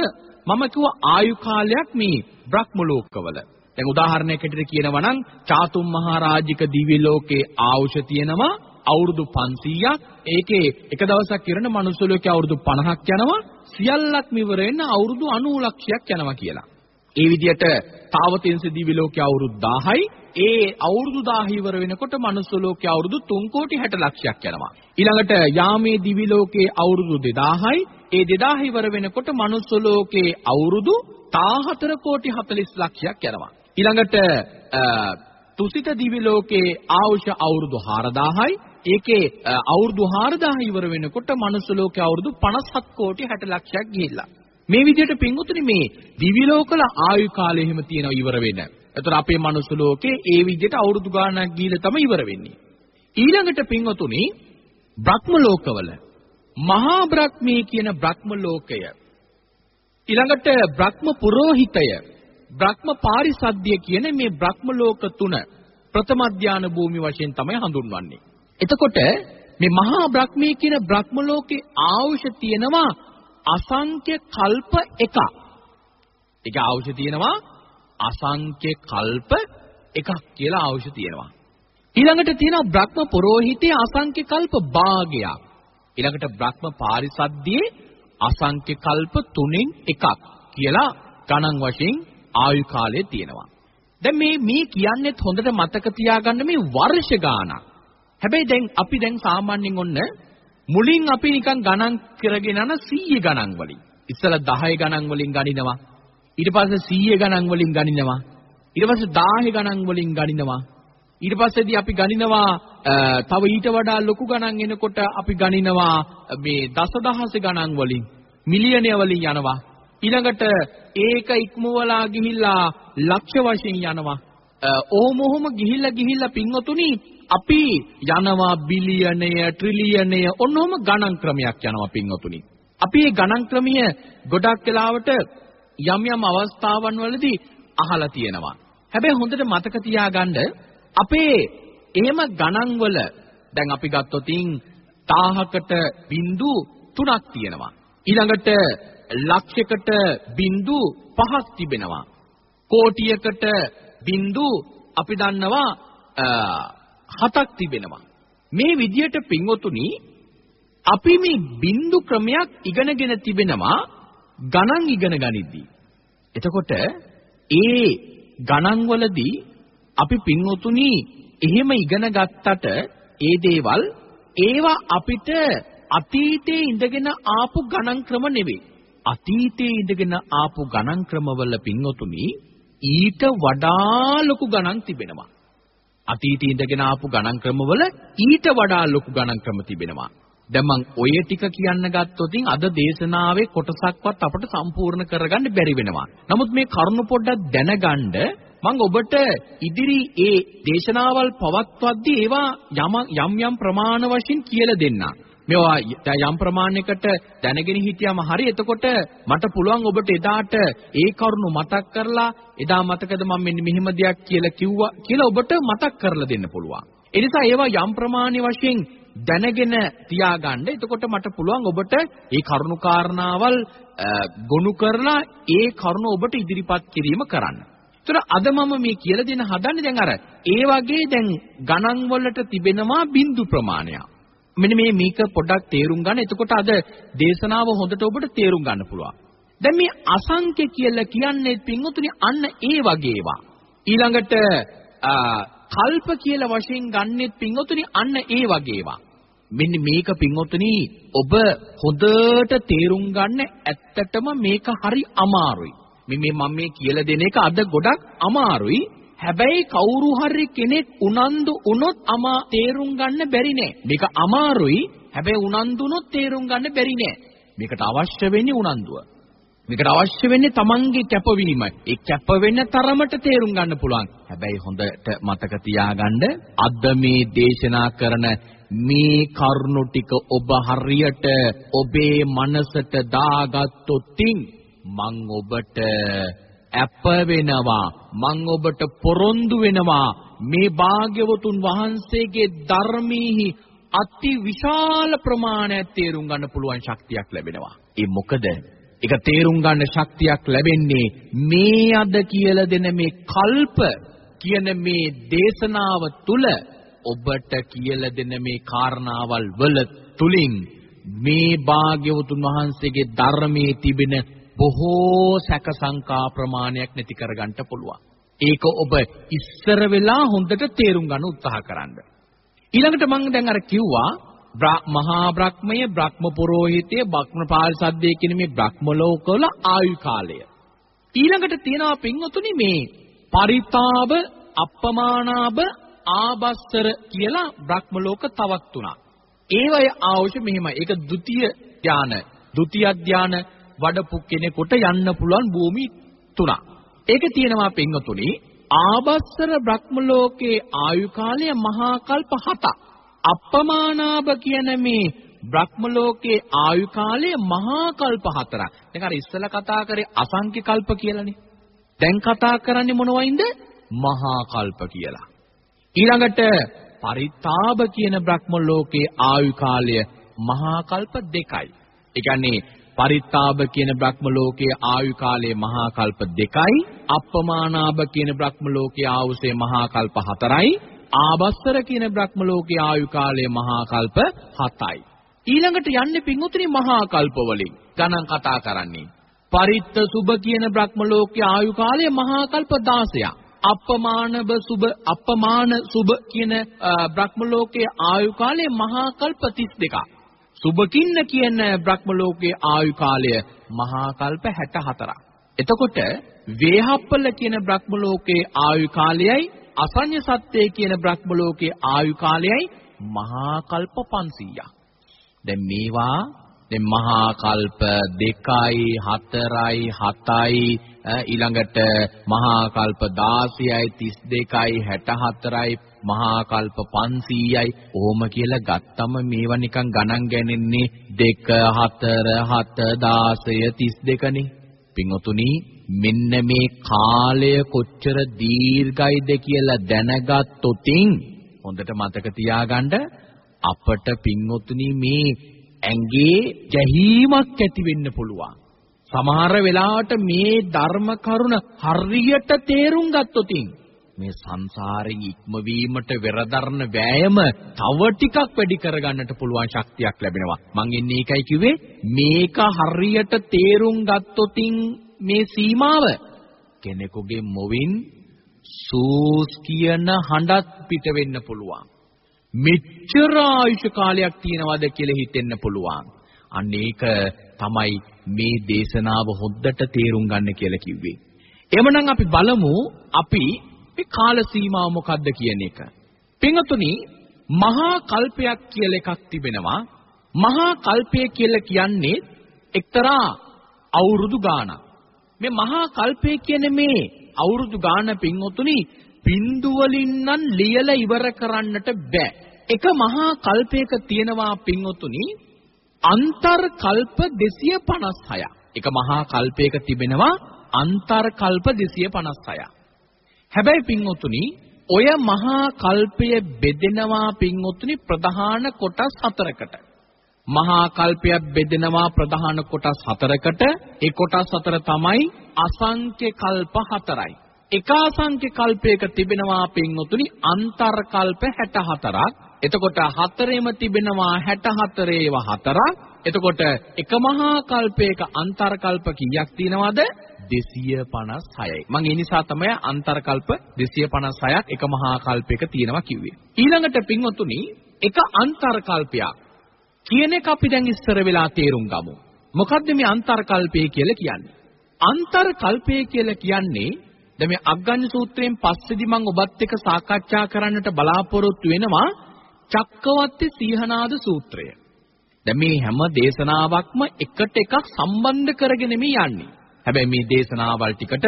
මම කිව්ව ආයු කාලයක් මේ බ්‍රහ්ම ලෝකවල. දැන් උදාහරණයකට කියනවා නම් චාතුම් මහරජික දිව්‍ය ලෝකේ ආයුෂ තියෙනවා අවුරුදු 500ක් ඒකේ එක දවසක් ඉරන මනුස්ස ලෝකේ අවුරුදු 50ක් යනවා සියල්ලක්ම ඉවර වෙන්න අවුරුදු 90 ලක්ෂයක් යනවා කියලා. ඒ විදිහට තාවතින්ස දිව්‍ය ලෝකේ අවුරුදු 1000යි ඒ අවුරුදු 1000 ඉවර වෙනකොට මනුස්ස ලෝකේ අවුරුදු 3 කෝටි 60 ලක්ෂයක් යනවා. ඊළඟට යාමේ දිවි ලෝකේ අවුරුදු 2000යි ඒ 2000 ඉවර වෙනකොට මනුස්ස ලෝකේ අවුරුදු 14 කෝටි 40 ලක්ෂයක් යනවා. ඊළඟට තුසිත දිවි ලෝකේ ආයුෂ අවුරුදු 4000යි ඒකේ අවුරුදු 4000 ඉවර වෙනකොට මනුස්ස ලෝකේ අවුරුදු 57 කෝටි 60 ලක්ෂයක් ගිහිල්ලා මේ විදිහට පින්වතුනි මේ දිවි ලෝකවල ආයු කාලය එහෙම තියෙනවා ඉවර වෙන. එතකොට අපේ මනුස්ස ලෝකේ ඒ විදිහට අවුරුදු ගාණක් ගිහිල්ලා තමයි ඉවර වෙන්නේ. ඊළඟට පින්වතුනි බ්‍රහ්ම ලෝකවල මහා බ්‍රහ්මී කියන බ්‍රහ්ම ලෝකය ඊළඟට බ්‍රහ්ම පුරোহিতය බ්‍රහ්ම පාරිසද්‍ය කියන මේ බ්‍රහ්ම ලෝක තුන ප්‍රථම ධාන භූමි වශයෙන් තමයි හඳුන්වන්නේ. එතකොට මේ මහා බ්‍රහ්මී කියන බ්‍රහ්ම ලෝකේ ආවුෂ තියෙනවා අසංඛ්‍ය කල්ප එකක්. ඒක ආවුෂ තියෙනවා අසංඛ්‍ය කල්ප එකක් කියලා ආවුෂ තියෙනවා. ඊළඟට තියෙනවා බ්‍රහ්ම පරෝහිතේ අසංඛ්‍ය කල්ප භාගයක්. ඊළඟට බ්‍රහ්ම පාරිසද්දයේ අසංඛ්‍ය කල්ප තුනෙන් එකක් කියලා ගණන් වශයෙන් ආයු කාලය තියෙනවා. දැන් මේ මේ කියන්නේත් හොඳට මතක තියාගන්න මේ වර්ෂ ගානක්. හැබැයි දැන් අපි දැන් සාමාන්‍යයෙන් ඔන්න මුලින් අපි නිකන් ගණන් කරගෙන යන 100 ගණන් වලින්. ඉස්සලා 10 ගණන් වලින් ගණිනවා. ඊට පස්සේ 100 ගණන් වලින් ගණිනවා. ඊට පස්සේ 10 ගණන් වලින් ගණිනවා. ඊට පස්සේදී අපි ගණිනවා තව ඊට වඩා ලොකු ගණන් එනකොට අපි ගණිනවා මේ දසදහස ගණන් වලින් මිලියනය වලින් යනවා. ඊළඟට ඒක ඉක්මවලා ගිහිල්ලා ලක්ෂ වශයෙන් යනවා. ඕම ඔහොම ගිහිල්ලා ගිහිල්ලා පින්වතුනි අපි යනවා බිලියනය ට්‍රිලියනය ඔන්නෝම ගණන් ක්‍රමයක් යනවා පින්වතුනි. අපි මේ ගණන් ක්‍රමය ගොඩක් වෙලාවට යම් යම් අවස්ථාවන් වලදී අහලා තියෙනවා. හැබැයි හොඳට මතක තියාගන්න අපේ එහෙම ගණන් වල දැන් අපි ගත්තොත් 1000කට බිඳු 3ක් තියෙනවා. ඊළඟට ලක්ෂයකට බිඳු 5ක් තිබෙනවා. කෝටියකට බිඳු අපි දන්නවා හතක් තිබෙනවා. මේ විදියට පින්වතුනි අපි මේ බින්දු ක්‍රමයක් ඉගෙනගෙන තිබෙනවා ගණන් ඉගෙන ගනිද්දී. එතකොට ඒ ගණන් වලදී අපි පින්වතුනි එහෙම ඉගෙන ගත්තට ඒ දේවල් ඒවා අපිට අතීතයේ ඉඳගෙන ආපු ගණන් ක්‍රම නෙවෙයි. අතීතයේ ඉඳගෙන ආපු ගණන් ක්‍රමවල පින්වතුනි ඊට වඩා ලොකු ගණන් තිබෙනවා. අතීතයේ ඉඳගෙන ආපු ගණන් ක්‍රමවල ඊට වඩා ලොකු ගණන් ක්‍රම තිබෙනවා. දැන් මං ඔය ටික කියන්න ගත්තොත් අද දේශනාවේ කොටසක්වත් අපට සම්පූර්ණ කරගන්න බැරි වෙනවා. නමුත් මේ කරුණු පොඩ්ඩක් දැනගන්න මම ඔබට ඉදිරි ඒ දේශනාවල් පවත්වද්දී ඒවා යම් යම් ප්‍රමාණ වශයෙන් කියලා දෙන්නම්. මේවා යම් ප්‍රමාණයකට දැනගෙන හිටියම හරි එතකොට මට පුළුවන් ඔබට එදාට ඒ කරුණු මතක් කරලා එදා මතකද මම මෙන්න මෙහෙම දෙයක් කියලා කිව්වා කියලා ඔබට මතක් කරලා දෙන්න පුළුවන්. ඒ නිසා ඒවා යම් ප්‍රමාණය වශයෙන් දැනගෙන තියාගන්න. එතකොට මට පුළුවන් ඔබට මේ කරුණු කාරණාවල් ගොනු කරලා ඒ කරුණ ඔබට ඉදිරිපත් කිරීම කරන්න. ඒතර අද මම මේ කියලා දෙන හදන්නේ දැන් අර ඒ වගේ දැන් ගණන් වලට තිබෙනවා බිඳු ප්‍රමාණයක්. මෙන්න මේ මේක පොඩ්ඩක් තේරුම් ගන්න. එතකොට අද දේශනාව හොඳට ඔබට තේරුම් ගන්න පුළුවන්. දැන් මේ අසංඛ්‍ය කියලා කියන්නේ පින්වතුනි අන්න ඒ වගේ ඒවා. ඊළඟට කල්ප කියලා වශයෙන් ගන්නෙත් පින්වතුනි අන්න ඒ වගේ ඒවා. මෙන්න මේක පින්වතුනි ඔබ හොඳට තේරුම් ගන්න ඇත්තටම මේක හරි අමාරුයි. මේ මේ මම මේ කියලා දෙන එක අද ගොඩක් අමාරුයි. හැබැයි කවුරු හරි කෙනෙක් උනන්දු වුණොත් අමා තේරුම් ගන්න බැරි නෑ. මේක අමාරුයි. හැබැයි උනන්දු වුණොත් තේරුම් ගන්න බැරි නෑ. මේකට අවශ්‍ය වෙන්නේ උනන්දුව. මේකට අවශ්‍ය වෙන්නේ Tamange කැපවීම. ඒ කැප වෙන තරමට තේරුම් ගන්න පුළුවන්. හැබැයි හොඳට මතක තියාගන්න අද මේ දේශනා කරන මේ කරුණු ටික ඔබ හරියට ඔබේ මනසට දාගත්තොත් මං ඔබට අප වෙනවා මං ඔබට පොරොන්දු වෙනවා. මේ භාග්‍යවතුන් වහන්සේගේ ධර්මීහි අති විශාල ප්‍රමාණයක් තේරුම් ගන්න පුළුවන් ශක්තියක් ලැබෙනවා. ඒ මොකද? ඒක තේරුම් ගන්න ශක්තියක් ලැබෙන්නේ මේ අද කියලා දෙන මේ කල්ප කියන මේ දේශනාව තුල ඔබට කියලා දෙන මේ කාරණාවල් වල තුලින් මේ භාග්‍යවතුන් වහන්සේගේ ධර්මයේ තිබෙන බොහෝ සැක සංකා ප්‍රමාණයක් නැති කරගන්න පුළුවන්. ඒක ඔබ ඉස්සර වෙලා හොඳට තේරුම් ගන්න උත්සාහ කරන්න. ඊළඟට මම දැන් අර කිව්වා මහා බ්‍රහ්මය බ්‍රහ්ම පූජිතයේ බ්‍රහ්ම පාරිසද්දේ කියන මේ බ්‍රහ්ම ලෝකවල ආයු කාලය. ඊළඟට තියෙනවා පින්වතුනි මේ පරිතාබ අප්පමානාබ ආබස්සර කියලා බ්‍රහ්ම ලෝක තවත් තුනක්. ඒවයේ ආවශ්‍ය මෙහෙමයි. ඒක ද්විතීය ඥාන, ද්විතීය ඥාන, වඩපු කෙනෙකුට යන්න පුළුවන් භූමි තුනක්. ඒක තියෙනවා පින්වතුනි ආබස්සර බ්‍රහ්ම ලෝකේ ආයු කාලය මහා කල්ප 7ක්. අප්පමානාභ කියන මේ බ්‍රහ්ම ලෝකේ ආයු කාලය මහා කල්ප 4ක්. දැන් අර ඉස්සලා කතා කරේ අසංඛ්‍ය කල්ප කියලානේ. දැන් කතා කරන්නේ මොනවයින්ද? මහා කල්ප කියලා. ඊළඟට පරිත්තාබ කියන බ්‍රහ්ම ලෝකේ ආයු කාලය මහා කල්ප දෙකයි. ඒ කියන්නේ පරිත්තාබ කියන බ්‍රහ්ම ලෝකයේ ආයු කාලය මහා කල්ප දෙකයි. අප්පමානාබ කියන බ්‍රහ්ම ලෝකයේ ආයුෂය මහා කල්ප හතරයි. ආබස්සර කියන බ්‍රහ්ම ලෝකයේ ආයු කාලය මහා කල්ප හතයි. ඊළඟට යන්නේ පින්වතුනි මහා කල්ප වලින් ගණන් කතා කරන්නේ. පරිත්ත සුබ කියන බ්‍රහ්ම ලෝකයේ ආයු කාලය මහා කල්ප 16ක්. අප්පමානබ සුබ අප්පමාන සුබ කියන බ්‍රහ්ම ලෝකයේ ආයු කාලය මහා කල්ප 32ක්. සුබකින්න කියන බ්‍රහ්ම ලෝකයේ ආයු කාලය මහා කල්ප 64ක්. එතකොට වේහප්පල කියන බ්‍රහ්ම ලෝකයේ ආයු කාලයයි අසඤ්ඤ සත්‍යය කියන බ්‍රහ්ම ලෝකයේ ආයු කාලයයි මහා කල්ප 500ක්. දැන් මේවා දැන් මහා කල්ප 2යි 4යි 7යි ඊළඟට මහා කල්ප 16යි 32යි 64යි මහා කල්ප 500යි ඕම කියලා ගත්තම මේවා නිකන් ගණන් ගන්නේ 2 4 7 16 32නේ පින්වතුනි මෙන්න මේ කාලය කොච්චර දීර්ඝයිද කියලා දැනගත්තොතින් හොඳට මතක තියාගන්න අපට පින්වතුනි මේ ඇඟේ ගැහිමක් ඇති වෙන්න පුළුවන්. සමහර වෙලාවට මේ ධර්ම කරුණ හරියට තේරුම් ගත්තොතින් මේ සංසාරයෙන් ඉක්මවීමට වෙරදරන වෑයම තව ටිකක් වැඩි කරගන්නට පුළුවන් ශක්තියක් ලැබෙනවා. මං එන්නේ ඒකයි කිව්වේ මේක හරියට තේරුම් ගත්තොතින් මේ සීමාව කෙනෙකුගේ මොවින් සූස් කියන හඬත් පිට වෙන්න පුළුවන්. මෙච්චර ආයුෂ කාලයක් තියනවාද කියලා හිතෙන්න පුළුවන්. අන්න ඒක තමයි මේ දේශනාව හොද්දට තේරුම් ගන්න කියලා කිව්වේ. එhmenan අපි බලමු අපි මේ කාල සීමාව මොකක්ද කියන එක. පින්වතුනි මහා කල්පයක් කියලා එකක් තිබෙනවා. මහා කල්පය කියලා කියන්නේ එක්තරා අවුරුදු ගාණක්. මේ මහා කල්පය කියන්නේ මේ අවුරුදු ගාණ පින්වතුනි බින්දු වලින් නම් ලියලා ඉවර කරන්නට බෑ. එක මහා කල්පයක තියෙනවා පින්වතුනි අන්තර් කල්ප 256ක්. එක මහා කල්පයක තිබෙනවා අන්තර් කල්ප 256ක්. හැබැයි පින්වතුනි ඔය මහා කල්පය බෙදෙනවා පින්වතුනි ප්‍රධාන කොටස් හතරකට. මහා කල්පයක් බෙදෙනවා ප්‍රධාන කොටස් හතරකට. ඒ කොටස් හතර තමයි අසංඛ්‍ය කල්ප හතරයි. එකාසංඛ්‍ය කල්පයක තිබෙනවා පින්වතුනි අන්තර් කල්ප 64ක්. එතකොට හතරෙම තිබෙනවා 64 ඒවා හතරක්. එතකොට එක මහා කල්පයක අන්තර් කල්ප කීයක් තියෙනවද? 256යි. මම ඒ නිසා තමයි අන්තර් කල්ප 256ක් එක මහා කල්පයක තියෙනවා කිව්වේ. ඊළඟට පින්වතුනි එක අන්තර් කල්පයක් කියන එක අපි දැන් ඉස්සර වෙලා තේරුම් ගමු. මොකද්ද මේ අන්තර් කල්පය කියලා කියන්නේ? අන්තර් කල්පය කියලා කියන්නේ දැන් මේ අග්ගඤ්ඤ සූත්‍රයෙන් පස්සේදී මම ඔබත් එක්ක සාකච්ඡා කරන්නට බලාපොරොත්තු වෙනවා චක්කවර්ති සීහනාද සූත්‍රය. දැන් මේ හැම දේශනාවක්ම එකට එකක් සම්බන්ධ කරගෙන මේ යන්නේ. හැබැයි මේ දේශනාවල් ටිකට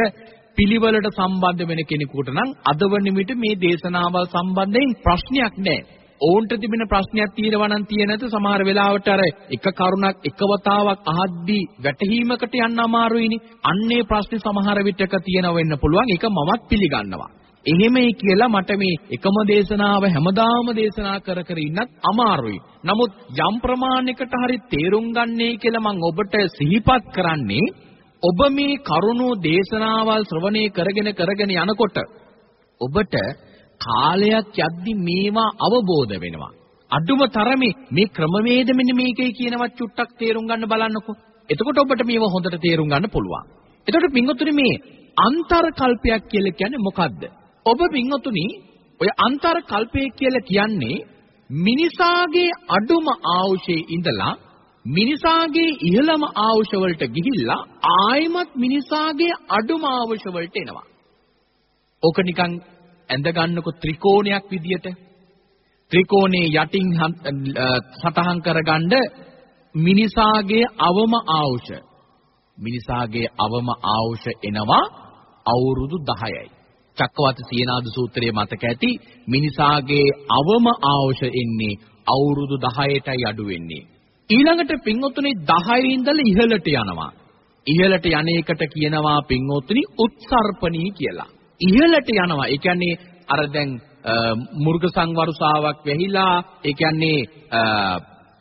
පිළිවෙලට සම්බන්ධ වෙන කෙනෙකුට නම් අද වන විට මේ දේශනාවල් සම්බන්ධයෙන් ප්‍රශ්නයක් නැහැ. ඔවුන්ට තිබෙන ප්‍රශ්නයක් තියෙනවා නම් තියෙ නැත සමහර වෙලාවට අර එක කරුණක් එකවතාවක් අහද්දී වැටහීමකට යන්න අමාරුයිනේ. අන්නේ ප්‍රශ්නේ සමහර විටක තියෙනව වෙන්න පුළුවන්. ඒක මමත් පිළිගන්නවා. එහෙමයි කියලා මට මේ එකම දේශනාව හැමදාම දේශනා කර කර ඉන්නත් අමාරුයි. නමුත් යම් ප්‍රමාණයකට හරි තේරුම් ගන්නේ කියලා මම ඔබට සිහිපත් කරන්නේ ඔබ මේ කරුණු දේශනාවල් ශ්‍රවණය කරගෙන කරගෙන යනකොට ඔබට කාලයක් යද්දි මේවා අවබෝධ වෙනවා. අඩුම තරමේ මේ ක්‍රමවේද මෙන්න මේකයි කියනවත් චුට්ටක් තේරුම් ගන්න බලන්නකෝ. එතකොට ඔබට මේව හොඳට තේරුම් ගන්න පුළුවන්. එතකොට පින්වතුනි මේ අන්තර් කල්පයක් කියලා කියන්නේ මොකද්ද? ඔබ පින්වතුනි ඔය අන්තර් කල්පය කියලා කියන්නේ මිනිසාගේ අඩුම ආයුෂයේ ඉඳලා මිනිසාගේ ඉහළම ආයුෂ වලට ගිහිල්ලා ආයිමත් මිනිසාගේ අඩුම ආයුෂ වලට එනවා. ඕක නිකන් ඇඳ ගන්නකො ත්‍රිකෝණයක් විදියට ත්‍රිකෝණේ යටින් සතහන් කරගන්න මිනිසාගේ අවම ආයුෂ මිනිසාගේ අවම ආයුෂ එනවා අවුරුදු 10යි. චක්කවත සීනාද සූත්‍රයේ මතක ඇති මිනිසාගේ අවම ආයුෂ එන්නේ අවුරුදු 10ටයි අඩු වෙන්නේ. ඊළඟට පින්වතුනි 10 ඉඳලා ඉහළට යනවා. ඉහළට යන්නේකට කියනවා පින්වතුනි උත්සර්පණී කියලා. ඉහළට යනවා. ඒ කියන්නේ අර දැන් මුර්ග සංවරුසාවක් වැහිලා ඒ කියන්නේ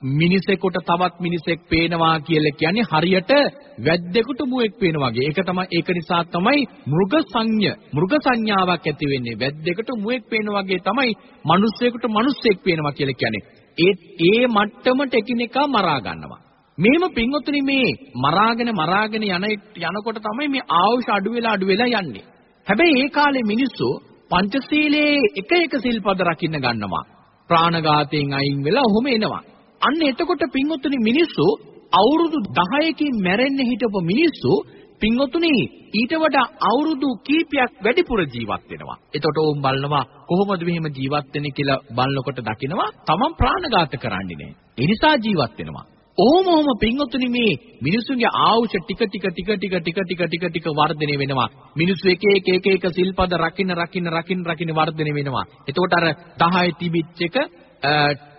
මිනිසෙකුට තවත් මිනිසෙක් පේනවා කියලා කියන්නේ හරියට වැද්දෙකුට මුවෙක් පේනවා වගේ. ඒක තමයි ඒක නිසා තමයි මෘග සංඥ මෘග සංඥාවක් ඇති වෙන්නේ. වැද්දෙකුට මුවෙක් පේනවා වගේ තමයි මිනිස්සෙකුට මිනිස්සෙක් පේනවා කියලා කියන්නේ. ඒ ඒ මට්ටමට එකිනෙකා මරා ගන්නවා. මේම පින්වතුනි මේ මරාගෙන මරාගෙන යන යනකොට තමයි මේ ආයුෂ අඩු වෙලා අඩු වෙලා යන්නේ. හැබැයි ඒ කාලේ මිනිස්සු පංචශීලයේ එක එක සිල්පද රකින්න ගන්නවා. ප්‍රාණඝාතයෙන් අයින් වෙලා ඔහොම එනවා. අන්න එතකොට පින්වතුනි මිනිස්සු අවුරුදු 10කින් මැරෙන්න හිටපු මිනිස්සු පින්වතුනි ඊට වඩා අවුරුදු කීපයක් වැඩිපුර ජීවත් වෙනවා. එතකොට ඕම් බලනවා කොහොමද මෙහෙම ජීවත් වෙන්නේ කියලා බලනකොට දකිනවා තමන් ප්‍රාණඝාත කරන්නේ නැහැ. ඒ නිසා ජීවත් වෙනවා. ඔහොම ඔහොම පින්වතුනි මේ මිනිසුන්ගේ ආයුෂ ටික ටික ටික ටික ටික ටික ටික ටික වර්ධනය වෙනවා. මිනිස්සු එක එක එක එක සිල්පද රකින්න රකින්න රකින්න රකින්න වර්ධනය වෙනවා. එතකොට අර 10 තිබිච්ච එක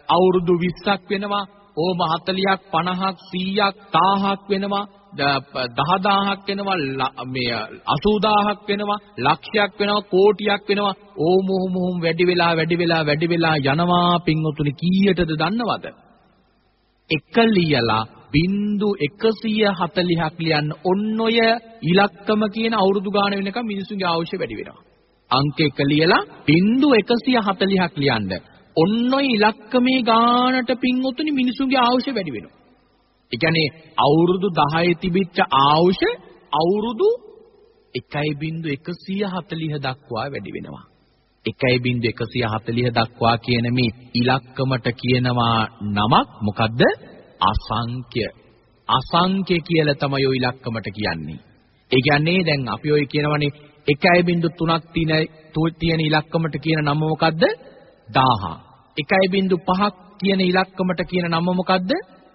අවුරුදු 20ක් වෙනවා. ඕම 40ක් 50ක් 100ක් 1000ක් වෙනවා. 10000ක් වෙනවා මේ 80000ක් වෙනවා ලක්ෂයක් වෙනවා කෝටියක් වෙනවා ඕම ඕම ඕම වැඩි වෙලා වැඩි වෙලා වැඩි වෙලා යනවා පින්වතුනි කීයටද දන්නවද එක ලියලා බින්දු 140ක් ලියන්න ඔන්න ඔය ඉලක්කම කියන අවුරුදු ගාන වෙනකම් මිනිසුන්ගේ අවශ්‍ය වැඩි වෙනවා අංක 1 ලියලා බින්දු 140ක් ලියන්න ඔන්න ඔය ඉලක්කමේ ගානට පින්වතුනි මිනිසුන්ගේ අවශ්‍ය වැඩි වෙනවා ඒ කියන්නේ අවුරුදු 10 තිබිච්ච ආයුෂ අවුරුදු 1.140 දක්වා වැඩි වෙනවා. 1.140 දක්වා කියන මේ ඉලක්කමට කියනවා නමක් මොකද්ද? අසංඛ්‍ය. අසංඛ්‍ය කියලා තමයි ඔය ඉලක්කමට කියන්නේ. ඒ කියන්නේ දැන් අපි ඔය කියනවනේ 1.3ක් තියෙන තියෙන ඉලක්කමට කියන නම මොකද්ද? 1000. 1.5ක් කියන ඉලක්කමට කියන නම මොකද්ද?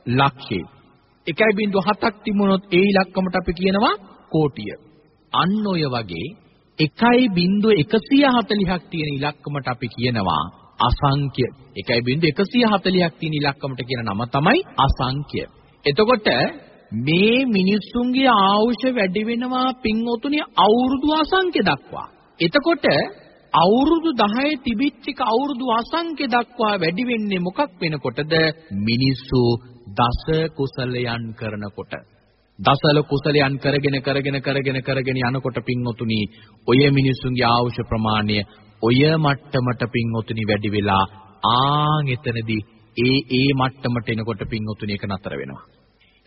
ලක්ෂය. 1.7ක් තිබුණොත් ඒ ඉලක්කමට අපි කියනවා කෝටිය. අන්න ඔය වගේ 1.140ක් තියෙන ඉලක්කමට අපි කියනවා අසංඛ්‍ය. 1.140ක් තියෙන ඉලක්කමට කියන නම තමයි අසංඛ්‍ය. එතකොට මේ මිනිස්සුන්ගේ ආයුෂ වැඩි වෙනවා පින්වතුනි අවුරුදු අසංඛ්‍ය දක්වා. එතකොට අවුරුදු 10 තිබිච්ච එක අවුරුදු අසංඛ්‍ය දක්වා වැඩි වෙන්නේ මොකක් වෙනකොටද මිනිස්සු දස කුසලයන් කරනකොට දසල කුසලයන් කරගෙන කරගෙන කරගෙන කරගෙන යනකොට පින්වතුනි ඔය මිනිසුන්ගේ ආයුෂ ප්‍රමාණය ඔය මට්ටමට පින්වතුනි වැඩි වෙලා ආන් එතනදී ඒ ඒ මට්ටමට එනකොට පින්වතුනි ඒක නතර වෙනවා.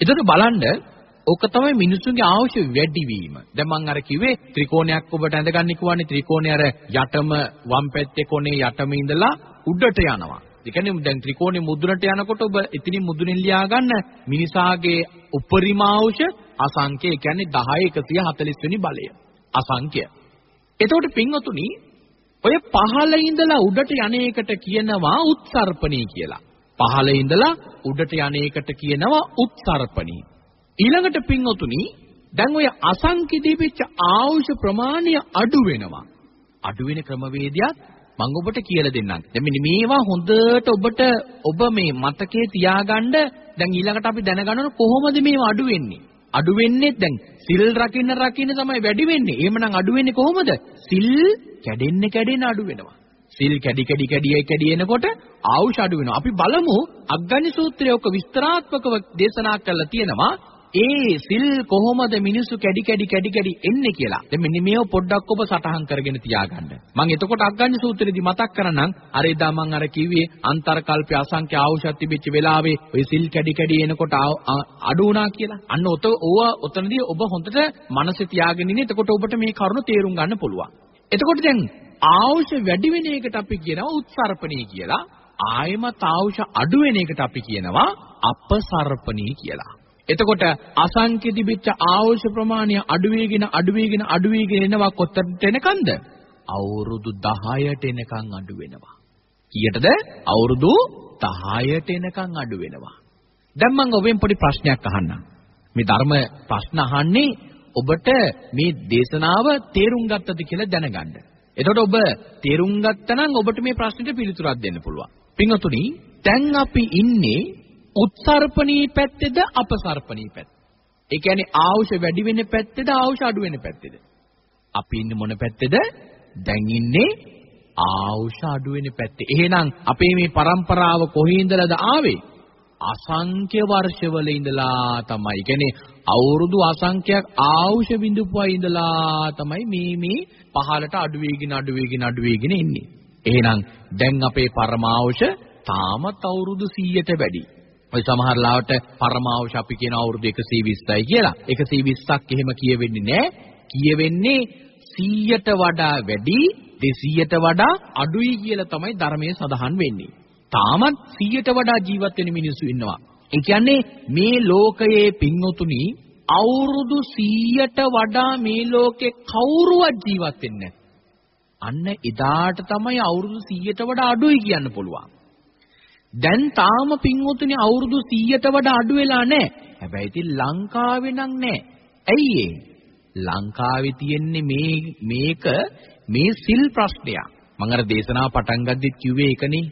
එතකොට බලන්න ඕක තමයි මිනිසුන්ගේ ආයුෂ වැඩි වීම. දැන් මම අර කිව්වේ ත්‍රිකෝණයක් ඔබට ඇඳගන්න කිව්වනේ ත්‍රිකෝණේ අර යටම වම් පැත්තේ කොනේ යටම ඉඳලා උඩට යනවා. ඒ කියන්නේ දැන් ත්‍රිකෝණේ මුදුනට යනකොට ඔබ එතනින් මුදුනින් ලියා ගන්න මිනිසාගේ උපරිම අවශ්‍ය අසංඛ්‍ය ඒ කියන්නේ 10 140 වෙනි බලය. අසංඛ්‍ය. එතකොට පින්වතුනි ඔය පහළ ඉඳලා උඩට යන්නේකට කියනවා උත්සර්පණී කියලා. පහළ ඉඳලා උඩට යන්නේකට කියනවා උත්සර්පණී. ඊළඟට පින්වතුනි දැන් ඔය අසංඛ්‍ය දීපිච්ච ආයුෂ ප්‍රමාණය අඩු වෙනවා. අඩු වෙන ක්‍රමවේදයක් මම ඔබට කියලා දෙන්නම්. දැන් මෙන්න මේවා හොඳට ඔබට ඔබ මේ මතකයේ තියාගන්න දැන් ඊළඟට අපි දැනගන්න කොහොමද මේවා අඩු වෙන්නේ? අඩු වෙන්නේ දැන් සිල් රකින්න රකින්න තමයි වැඩි වෙන්නේ. එහෙමනම් අඩු වෙන්නේ කොහොමද? සිල් කැඩෙන්න කැඩෙන්න අඩු වෙනවා. සිල් කැඩි කැඩි කැඩි කැඩි එනකොට ආවුෂ අඩු වෙනවා. අපි බලමු අග්ගඤ්ඤ සූත්‍රයේ ඔක විස්තරාත්මකව දේශනා කරලා තියෙනවා. ඒ සිල් කොහොමද මිනිස්සු කැඩි කැඩි කැඩි කැඩි එන්නේ කියලා. දැන් මෙන්න මේව පොඩ්ඩක් ඔබ සටහන් කරගෙන තියාගන්න. මම එතකොට අග්ගඤ්ඤ සූත්‍රයේදී මතක් කරනම් අර එදා මම අර කිව්වේ අන්තර්කල්පය අසංඛ්‍ය ආවුෂත් තිබිච්ච වෙලාවේ ඔය සිල් කැඩි කැඩි එනකොට අඩු වුණා කියලා. අන්න ඔත ඕවා ඔතනදී ඔබ හොඳට මනසේ තියාගෙන ඉන්නේ. එතකොට ඔබට මේ කරුණ තේරුම් ගන්න පුළුවන්. එතකොට දැන් ආවුෂ වැඩි වෙන එකට අපි කියනවා උත්සර්පණී කියලා. ආයමත් ආවුෂ අඩු වෙන එකට අපි කියනවා අපසර්පණී කියලා. එතකොට අසංඛ්‍ය දිබිච්ච ආවශ්‍ය ප්‍රමාණය අඩු වේගෙන අඩු වේගෙන අඩු වේගෙන එනවා කොතනට එනකන්ද? අවුරුදු 10ට එනකන් අඩු වෙනවා. කීයටද? අවුරුදු 10ට එනකන් අඩු වෙනවා. දැන් මම ඔබෙන් පොඩි ප්‍රශ්නයක් අහන්නම්. මේ ධර්ම ප්‍රශ්න අහන්නේ ඔබට මේ දේශනාව තේරුම් ගත්තද කියලා දැනගන්න. එතකොට ඔබ තේරුම් ගත්තනම් ඔබට මේ ප්‍රශ්නෙට පිළිතුරක් දෙන්න පුළුවන්. පින්වතුනි, දැන් අපි ඉන්නේ උත්සර්පණී පැත්තේද අපසර්පණී පැත්තේ? ඒ කියන්නේ ආවුෂ වැඩි වෙන පැත්තේද ආවුෂ අඩු වෙන පැත්තේද? අපි ඉන්නේ මොන පැත්තේද? දැන් ඉන්නේ ආවුෂ අඩු වෙන පැත්තේ. එහෙනම් අපේ මේ પરම්පරාව කොහේ ඉඳලාද ආවේ? අසංඛ්‍ය වර්ෂවල ඉඳලා තමයි. කියන්නේ අවුරුදු අසංඛ්‍යයක් ආවුෂ බිඳුපුවා ඉඳලා තමයි මේ මේ පහලට අඩු වෙගෙන අඩු වෙගෙන අඩු වෙගෙන එන්නේ. එහෙනම් දැන් අපේ පරමාවුෂ තාමත් අවුරුදු 100ට වැඩි. ඔය සමහර ලාවට පරමාවුෂ අපි කියන අවුරුදු 120යි කියලා. 120ක් එහෙම කියවෙන්නේ නැහැ. කියවෙන්නේ 100ට වඩා වැඩි 200ට වඩා අඩුයි කියලා තමයි ධර්මයේ සඳහන් වෙන්නේ. තාමත් 100ට වඩා ජීවත් වෙන මිනිස්සු ඉන්නවා. ඒ කියන්නේ මේ ලෝකයේ පින්වතුනි අවුරුදු 100ට වඩා මේ ලෝකේ කවුරුවත් ජීවත් වෙන්නේ අන්න එදාට තමයි අවුරුදු 100ට වඩා අඩුයි කියන්න පුළුවන්. දැන් තාම පින්වතුනි අවුරුදු 100ට වඩා අඩු වෙලා නැහැ. හැබැයි ඉතින් ලංකාවේ නම් නැහැ. ඇයි ලංකාවේ තියෙන්නේ මේ මේක මේ සිල් ප්‍රශ්නයක්. මම අර දේශනාව පටන් ගද්දිත් කිව්වේ ඒකනේ.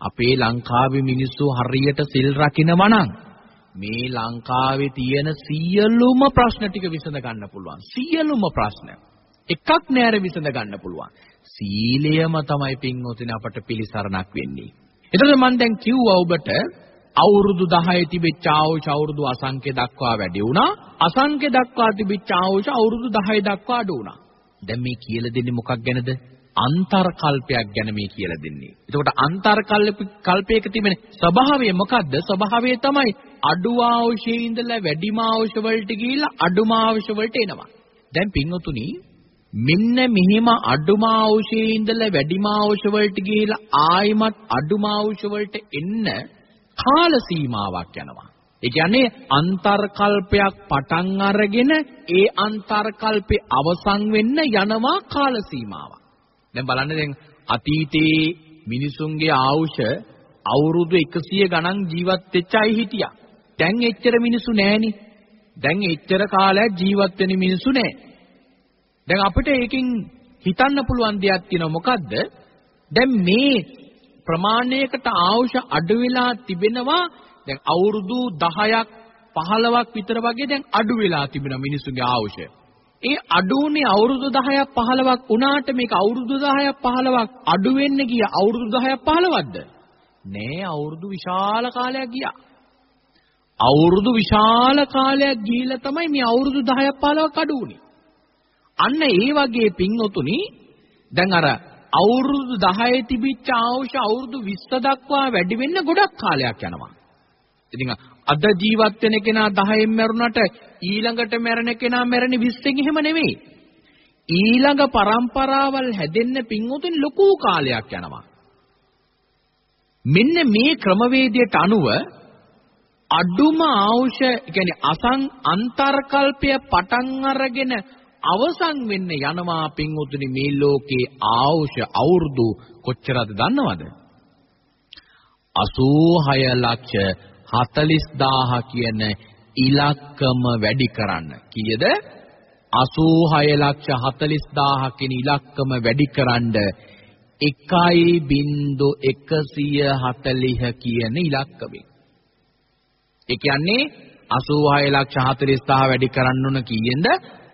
අපේ ලංකාවේ මිනිස්සු හරියට සිල් රකින්නවා නම් මේ ලංකාවේ තියෙන සියලුම ප්‍රශ්න ටික විසඳ ගන්න පුළුවන්. සියලුම ප්‍රශ්න. එකක් නෑර විසඳ ගන්න පුළුවන්. සීලයම තමයි පින්වතුනි අපට පිළිසරණක් වෙන්නේ. එතකොට මම දැන් කිව්වා ඔබට අවුරුදු 10 තිබිච්ච ආයුෂ අවුරුදු අසංඛ්‍ය දක්වා වැඩි වුණා. අසංඛ්‍ය දක්වා තිබිච්ච ආයුෂ අවුරුදු 10 දක්වා අඩු වුණා. දැන් මේ කියලා දෙන්නේ මොකක් ගැනද? අන්තර්කල්පයක් ගැන මේ කියලා දෙන්නේ. එතකොට අන්තර්කල්ප කල්පයක තිබෙන ස්වභාවය මොකද්ද? ස්වභාවය තමයි අඩු ආවශ්‍යයේ ඉඳලා වැඩිම ආවශ්‍ය වලට ගිහිල්ලා අඩුම ආවශ්‍ය වලට එනවා. දැන් පින්වතුනි මෙන්න මෙහෙම අඩුම ආවශ්‍යයේ ඉඳලා වැඩිම ආවශ්‍ය වලට ගිහිල්ලා ආයිමත් අඩුම ආවශ්‍ය වලට එන්න කාල සීමාවක් යනවා. ඒ කියන්නේ අන්තර්කල්පයක් පටන් අරගෙන ඒ අන්තර්කල්පේ අවසන් වෙන්න යනවා කාල සීමාවක්. දැන් බලන්න දැන් අතීතයේ මිනිසුන්ගේ ආයුෂ අවුරුදු 100 ගණන් ජීවත් වෙච්ච අය හිටියා. දැන් එච්චර මිනිසු නැහෙනි. දැන් එච්චර කාලයක් ජීවත් වෙන මිනිසු නැහැ. දැන් අපිට ඒකෙන් හිතන්න පුළුවන් දෙයක් තියෙනවා මොකද්ද? දැන් මේ ප්‍රමාණයකට ආයුෂ අඩු වෙලා තිබෙනවා දැන් අවුරුදු 10ක් 15ක් විතර වගේ දැන් අඩු වෙලා තිබෙනවා මිනිසුන්ගේ ආයුෂ. ඒ අඩුුනේ අවුරුදු 10ක් 15ක් වුණාට මේක අවුරුදු 10ක් 15ක් අඩු වෙන්න ගිය අවුරුදු 10ක් 15ක්ද? නෑ අවුරුදු විශාල කාලයක් ගියා. අවුරුදු විශාල කාලයක් ගිහිල්ලා තමයි මේ අවුරුදු 10ක් 15ක් අඩු වුනේ. අන්න ඒ වගේ පින්වතුනි දැන් අර අවුරුදු 10 තිබිච්ච ආයුෂ අවුරුදු 20 දක්වා වැඩි වෙන්න ගොඩක් කාලයක් යනවා. ඉතින් අද ජීවත් වෙන කෙනා 10න් මැරුණට ඊළඟට මැරෙන කෙනා මැරෙන්නේ 20න් එහෙම නෙමෙයි. ඊළඟ પરම්පරාවල් හැදෙන්න පින්වතුන් ලොකු කාලයක් යනවා. මෙන්න මේ ක්‍රමවේදයට අනුව අඩුම ආවුෂ කියන්නේ අසං අන්තර්කල්පය පටන් අරගෙන අවසන් වෙන්න යනවා පින්වතුනි මේ ලෝකේ ආවුෂ අවුරුදු කොච්චරද දන්නවද 86 ලක්ෂ 40000 කියන ඉලක්කම වැඩි කරන්න. කීයද? 86 ලක්ෂ 40000 කියන ඉලක්කම වැඩි කරන්න 1.140 කියන ඉලක්කමෙන්. ඒ කියන්නේ 86 ලක්ෂ 40000 වැඩි කරන්න ඕන කීයෙන්ද?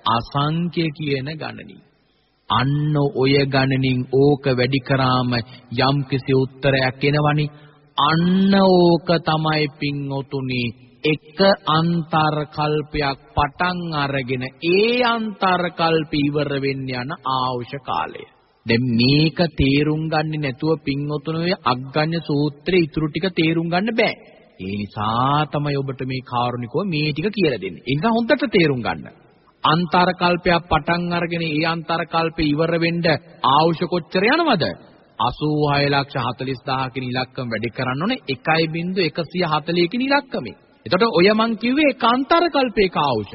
අසංඛ්‍ය කියන ගණනින්. අන්න ඔය ගණනින් ඕක වැඩි කරාම යම්කිසි උත්තරයක් එනවනේ අන්න ඕක තමයි පින්ඔතුනි එක අන්තර්කල්පයක් පටන් අරගෙන ඒ අන්තර්කල්ප ඉවර වෙන්න යන ආවශ්‍ය කාලය. දැන් මේක තේරුම් ගන්නේ නැතුව පින්ඔතුනේ අග්ගඤ්ඤ සූත්‍රයේ ඉතුරු ටික තේරුම් ගන්න බෑ. ඒ නිසා තමයි ඔබට මේ කාරුණිකව මේ ටික කියලා දෙන්නේ. ඒ නිසා හොඳට තේරුම් ගන්න. අන්තර්කල්පයක් පටන් අරගෙන ඒ අන්තර්කල්පේ ඉවර වෙන්න ආවශ්‍ය කොච්චර යනවද? 86 ලක්ෂ 40000 කින් ඉලක්කම වැඩි කරන්න ඕනේ 1.140 කින් ඉලක්කමේ. එතකොට ඔය මං කිව්වේ කාන්තර කල්පේක ආවුෂ.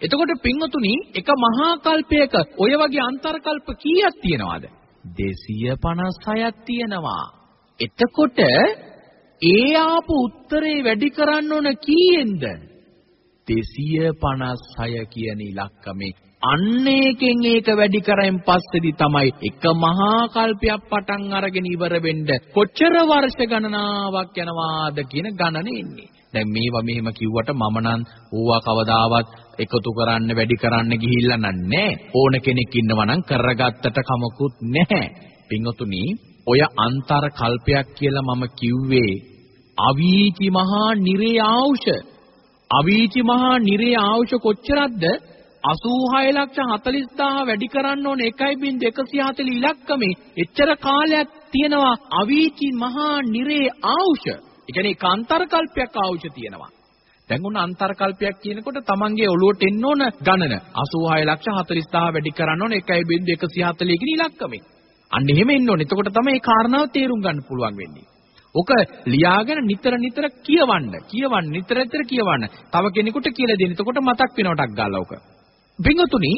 එතකොට පින්වතුනි එක මහා කල්පයක ඔය වගේ අන්තර්කල්ප කීයක් තියෙනවද? 256ක් තියෙනවා. එතකොට ඒ ආපු උත්තරේ වැඩි කරන්න ඕන කීයෙන්ද? 256 කියන ඉලක්කමේ අන්න එකෙන් ඒක වැඩි කරෙන් පස්සේදී තමයි එක මහා කල්පයක් පටන් අරගෙන ඉවර වෙන්න කොච්චර වර්ෂ ගණනාවක් යනවාද කියන ගණනේ ඉන්නේ. දැන් මේවා මෙහෙම කිව්වට මම නම් ඕවා කවදාවත් එකතු කරන්න වැඩි කරන්න ගිහිල්ලා නන්නේ. ඕන කෙනෙක් ඉන්නවා නම් කරගත්තට කමකුත් නැහැ. පින්වතුනි ඔය අන්තර කල්පයක් කියලා මම කිව්වේ අවීචි මහා නිරේ ආවුෂ අවීචි මහා නිරේ ආවුෂ කොච්චරක්ද 86 ලක්ෂ 40000 වැඩි කරන්න ඕන 1.140 ඉලක්කමේ එච්චර කාලයක් තියෙනවා අවීචි මහා නිරේ ආවුෂ. ඒ කියන්නේ කාන්තර කල්පයක් ආවුෂ තියෙනවා. දැන් උන අන්තර්කල්පයක් කියනකොට තමන්ගේ ඔළුවට එන්න ඕන ගණන 86 ලක්ෂ 40000 වැඩි කරන්න ඕන 1.140 කියන ඉලක්කමේ. අන්න එහෙම එන්න ඕනේ. එතකොට තමයි මේ කාරණාව තේරුම් ගන්න පුළුවන් වෙන්නේ. ඔක ලියාගෙන නිතර නිතර කියවන්න. කියවන්න නිතර නිතර කියවන්න. තව කෙනෙකුට කියලා දෙන්න. එතකොට මතක් වෙනවටක් ගාලා ඔක. පින්වතුනි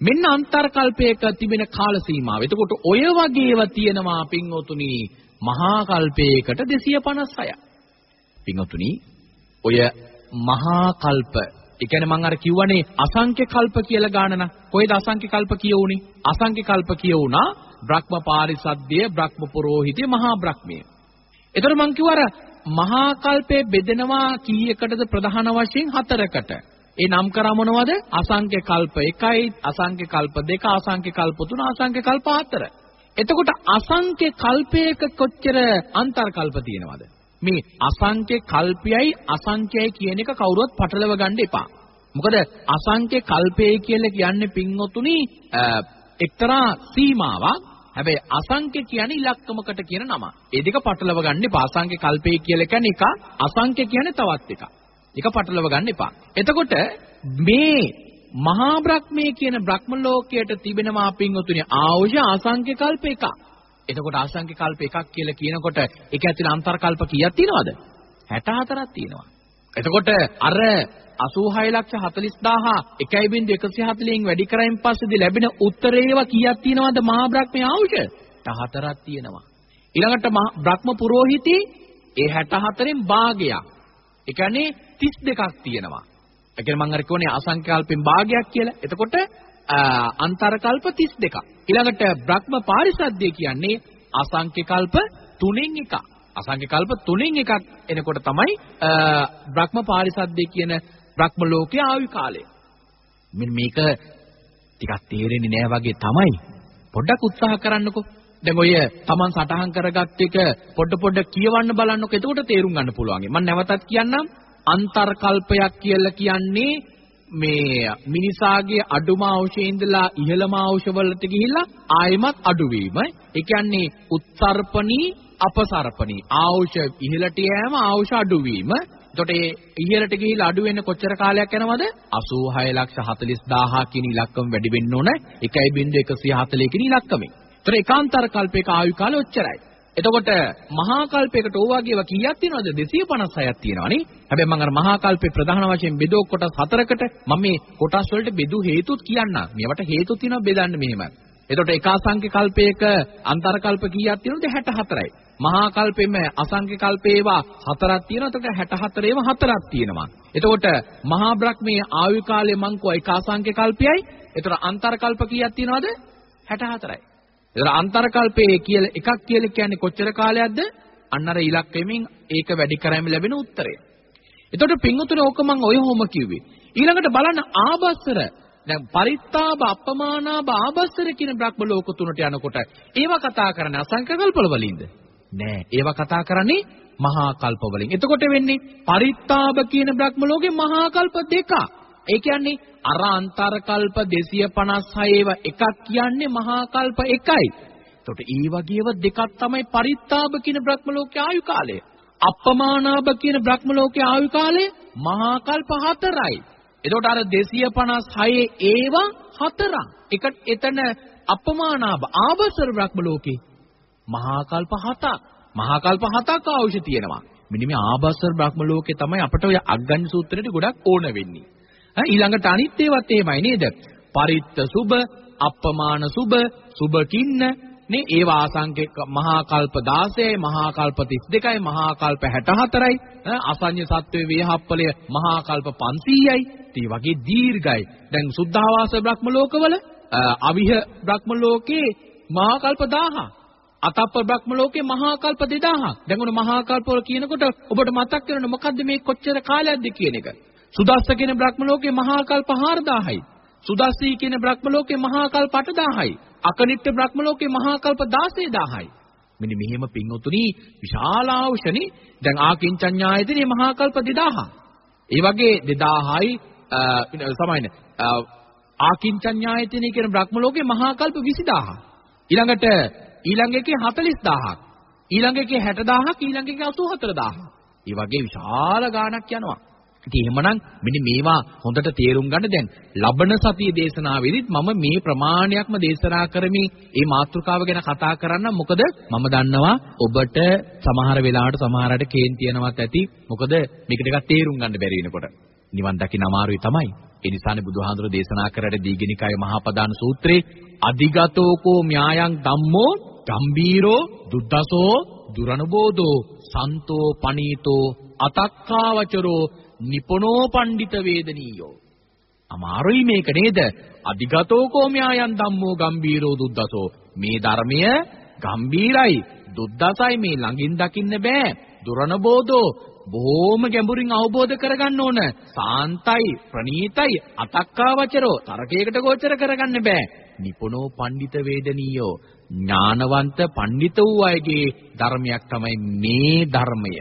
මෙන්න අන්තර්කල්පයක තිබෙන කාල සීමාව. එතකොට ඔය වගේව තියෙනවා පින්වතුනි මහා කල්පයකට 256ක්. පින්වතුනි ඔය මහා කල්ප ඒ කියන්නේ මම අර කිව්වනේ අසංඛ්‍ය කල්ප කියලා ගානන. කොහෙද අසංඛ්‍ය කල්ප කියවුනේ? අසංඛ්‍ය කල්ප කියවුණා බ්‍රහ්ම පාරිසද්දය, බ්‍රහ්ම පුරෝහිතය, මහා බ්‍රහ්මය. ඒතර මම කිව්වා අර මහා කල්පේ බෙදෙනවා කීයකටද ප්‍රධාන වශයෙන් හතරකට. ඒ නම් කරා මොනවද? අසංඛ්‍ය කල්ප 1යි, අසංඛ්‍ය කල්ප 2, අසංඛ්‍ය කල්ප 3, අසංඛ්‍ය කල්ප 4. එතකොට අසංඛ්‍ය කල්පයක කොච්චර අන්තර් කල්ප තියෙනවද? මේ අසංඛ්‍ය කල්පයයි අසංඛ්‍යයි කියන එක කවුරුවත් පටලව ගන්න එපා. මොකද අසංඛ්‍ය කල්පය කියලා කියන්නේ පින්වතුනි එක්තරා සීමාවක්. හැබැයි අසංඛ්‍ය කියන්නේ ඉලක්කමකට කියන නම. ඒ දෙක පටලව ගන්න එපා. අසංඛ්‍ය කල්පය කියලා කියන්නේ එක, අසංඛ්‍ය කියන්නේ තවත් එකක්. ඒක පටලව ගන්න එපා. එතකොට මේ මහා බ්‍රහ්මයේ කියන බ්‍රහ්ම ලෝකයට තිබෙනවා පින්වතුනි ආයුෂ අසංඛ්‍ය කල්ප එකක්. එතකොට අසංඛ්‍ය කල්ප එකක් කියලා කියනකොට ඒක ඇතුළේ අන්තර් කල්ප කීයක් තියෙනවද? 64ක් තියෙනවා. එතකොට අර 86 ලක්ෂ 40000 1.140න් වැඩි කරයින් පස්සේදී ලැබෙන උත්තරේව කීයක් තියෙනවද මහා බ්‍රහ්මයේ ආයුෂ? 64ක් තියෙනවා. ඊළඟට බ්‍රහ්ම පුරোহিතී ඒ 64න් භාගයක්. ඒ කියන්නේ 32ක් තියෙනවා. ඒ කියන්නේ මම අර කියෝනේ අසංඛ්‍යාල්පෙන් භාගයක් කියලා. එතකොට අන්තරකල්ප 32ක්. ඊළඟට බ්‍රහ්ම පාරිසද්දය කියන්නේ අසංඛ්‍ය කල්ප 3න් එකක්. අසංඛ්‍ය කල්ප 3න් එකක් එනකොට තමයි බ්‍රහ්ම පාරිසද්දය කියන බ්‍රහ්ම ලෝකයේ ආයු කාලය. මෙන්න මේක ටිකක් තේරෙන්නේ නෑ වගේ තමයි. පොඩ්ඩක් උත්සාහ කරන්නකෝ. දැන් ඔය Taman සටහන් කරගත් එක පොඩ පොඩ කියවන්න බලන්නකෝ. එතකොට තේරුම් ගන්න පුළුවන්. මම නැවතත් කියන්නම්. අන්තර්කල්පයක් කියලා කියන්නේ මේ මිනිසාගේ අඩුම අවශ්‍යයේ ඉඳලා ඉහළම අවශ්‍යවලට ගිහිල්ලා ආයෙමත් අඩුවීම. ඒ කියන්නේ උත්සර්පණී අපසර්පණී. ආවුෂ ඉහළට යෑම ආවුෂ අඩුවීම. එතකොට ඒ ඉහළට ගිහිල්ලා අඩු වෙන්න කොච්චර කාලයක් යනවද? 86 ලක්ෂ 40000 කියන ඉලක්කම වැඩි වෙන්න ඕන. 1.140 කියන ඉලක්කමෙන්. ඒතර ඒකාන්තර කල්පයක ආයු කාලය ඔච්චරයි. එතකොට මහා කල්පයකට ඕවාගේව කීයක් තියෙනවද? 256ක් තියෙනවනේ හැබැයි මම අර මහා කල්පේ ප්‍රධාන වශයෙන් බෙදෝ කොටස් හතරකට මම මේ කොටස් වලට බෙදු හේතුත් කියන්නම්. මේවට හේතු තියෙනවා බෙදන්න මෙහෙම එතකොට එක අසංඛ්‍ය කල්පයක අන්තර කල්ප කීයක් තියෙනවද? 64යි මහා කල්පෙම අසංඛ්‍ය කල්පේවා හතරක් තියෙනවා එතකොට 64 ඒවා හතරක් තියෙනවා එතකොට මහා බ්‍රහ්මයේ ආයු කාලය මං කෝ එක අසංඛ්‍ය කල්පයයි එතකොට අන්තර කල්ප කීයක් තියෙනවද 64යි ඒතර අන්තර්කල්පයේ කියලා එකක් කියලා කියන්නේ කොච්චර කාලයක්ද? අන්න අර ඉලක්කයෙන් ඒක වැඩි කරාම ලැබෙන උත්තරය. එතකොට පින්වතුනි ඕක මම ඔය හොම කිව්වේ. ඊළඟට බලන්න ආබස්සර දැන් පරිත්තාබ අපමානාබ ආබස්සර කියන බ්‍රහ්ම ලෝක තුනට යනකොට ඒවා කතා කරන්නේ අසංඛ්‍ය කල්පවල වලින්ද? නෑ. ඒවා කතා කරන්නේ මහා කල්ප වලින්. එතකොට වෙන්නේ පරිත්තාබ කියන බ්‍රහ්ම ලෝකේ මහා කල්ප දෙකක්. ඒ කියන්නේ අර අන්තර කල්ප 256ව එකක් කියන්නේ මහා කල්ප එකයි. එතකොට ඒ වගේව දෙකක් තමයි පරිත්තාබ කියන බ්‍රහ්ම ලෝකයේ ආයු කාලය. අප්පමානාබ කියන බ්‍රහ්ම ලෝකයේ ආයු කාලය මහා කල්ප හතරයි. එතකොට අර 256 ඒවා හතරක්. එක එතන අප්පමානාබ ආවසර බ්‍රහ්ම ලෝකේ මහා කල්ප හතක්. මහා කල්ප හතක් අවශ්‍ය තියෙනවා. මෙන්න මේ ආබස්සර බ්‍රහ්ම ලෝකේ තමයි අපිට ඔය අග්ගඤ්ඤ සූත්‍රෙට ගොඩක් ඕන වෙන්නේ. ඊළඟට අනිත් ඒවාත් එහෙමයි නේද? පරිත්ත සුබ, අප්පමාන සුබ, සුබකින්න නේ ඒවා ආසංඛ්‍ය මහා කල්ප 16යි මහා කල්ප 32යි මහා කල්ප 64යි අසඤ්ඤ සත්වයේ වේහප්පලය මහා කල්ප 500යි ඒ වගේ දීර්ඝයි දැන් සුද්ධාවාස බ්‍රහ්ම ලෝකවල අවිහ බ්‍රහ්ම ලෝකේ මහා කල්ප 1000 අතප්ප බ්‍රහ්ම ලෝකේ මහා කල්ප 2000ක් දැන් උන මහා කල්ප වල කියනකොට ඔබට මතක් වෙනවනේ මොකද්ද මේ කොච්චර කාලයක්ද කියන එක සුදස්ස කියන බ්‍රහ්ම ලෝකේ මහා කල්ප 4000යි සුදස්සී කියන බ්‍රහ්ම ලෝකේ මහා කල්ප 8000යි අකනිට්ඨ බ්‍රහ්ම ලෝකේ මහා කල්ප 16000යි. මෙන්න මෙහෙම පින්වතුනි විශාල ආවුෂණි දැන් ආකින්චඤ්ඤායතනේ මහා කල්ප 2000. ඒ වගේ 2000යි සමයින ආකින්චඤ්ඤායතනේ කියන බ්‍රහ්ම ලෝකේ මහා කල්ප 20000. ඊළඟට ඊළඟ එකේ 40000ක්. ඊළඟ එකේ 60000ක් ඊළඟ එකේ 84000. ඒ වගේ විශාල ගාණක් යනවා. ඉතින් එහෙමනම් මෙන්න මේවා හොඳට තේරුම් ගන්න දැන් ලබන සතිය දේශනාවේදීත් මම මේ ප්‍රමාණයක්ම දේශනා කරමින් මේ මාතෘකාව ගැන කතා කරන්න මොකද මම දන්නවා ඔබට සමහර වෙලාවට සමහරට කේන්ති යනවත් ඇති මොකද මේක ටිකක් තේරුම් ගන්න බැරි වෙනකොට නිවන් දකින්න අමාරුයි තමයි ඒ නිසානේ බුදුහාඳුර දේශනා කරලා දීගණිකය මහා පදාන සූත්‍රයේ අදිගතෝකෝ න්‍යායං ධම්මෝ ගම්බීරෝ දුද්දසෝ දුරනුබෝධෝ සන්තෝ පනීතෝ අතක්කාවචරෝ නිපුණෝ පණ්ඩිත වේදනීයෝ. අමාරුයි මේක නේද? අධිගතෝ කෝමයායන් ධම්මෝ ගම්බීරෝ දුද්දසෝ. මේ ධර්මය ගම්බීරයි දුද්දසයි මේ ළඟින් දකින්න බෑ. දුරන බෝධෝ බොහොම ගැඹුරින් අවබෝධ කරගන්න ඕන. සාන්තයි ප්‍රණීතයි අතක්කාවචරෝ තරකයකට ගෝචර කරගන්න බෑ. නිපුණෝ පණ්ඩිත වේදනීයෝ ඥානවන්ත පණ්ඩිත වූ අයගේ ධර්මයක් තමයි මේ ධර්මය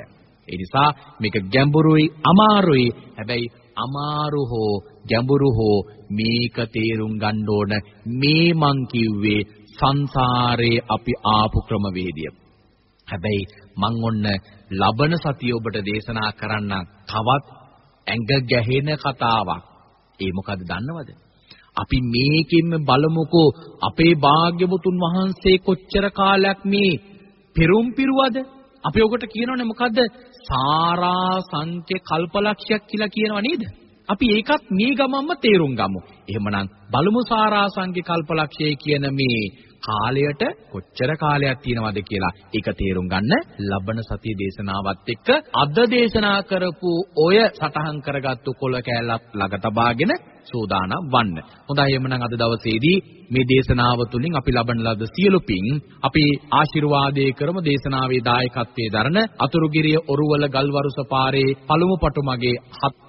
ඒ නිසා මේක ගැඹුරුයි අමාරුයි. හැබැයි අමාරු හෝ ගැඹුරු හෝ මේක තේරුම් ගන්න ඕන මේ මං කිව්වේ සංසාරේ අපි ආපු ක්‍රමවේදය. හැබැයි මං ඔන්න ලබන සතිය ඔබට දේශනා කරන්න තවත් ඇඟ ගැහෙන කතාවක්. ඒ මොකද දන්නවද? අපි මේකෙන් බලමුකෝ අපේ භාග්‍යවතුන් වහන්සේ කොච්චර කාලයක් මේ පෙරම් පිරුවද අපි ඔකට කියනවනේ මොකද්ද සාරා සංඛ්‍ය කල්පලක්ෂයක් කියලා කියනව නේද? අපි ඒකත් මේ ගමම්ම තේරුම් ගමු. එහෙමනම් බලමු සාරා සංඛ්‍ය කල්පලක්ෂය කියන මේ කාලයට කොච්චර කාලයක් තියෙනවද කියලා ඒක තේරුම් ගන්න ලබන සතිය දේශනාවත් එක්ක අද දේශනා කරපු ඔය සටහන් කරගත්තු කොළ කෑල්ලක් ළඟ තබාගෙන සූදානම් වන්න. හොඳයි එhmenan අද දවසේදී මේ දේශනාව තුළින් අපි ලබන ලද සියලු පින් අපි ආශිර්වාදයේ කරමු දේශනාවේ දායකත්වයේ දරන අතුරුගිරිය ඔරුවල ගල්වරුස පාරේ පළමු පටුමගේ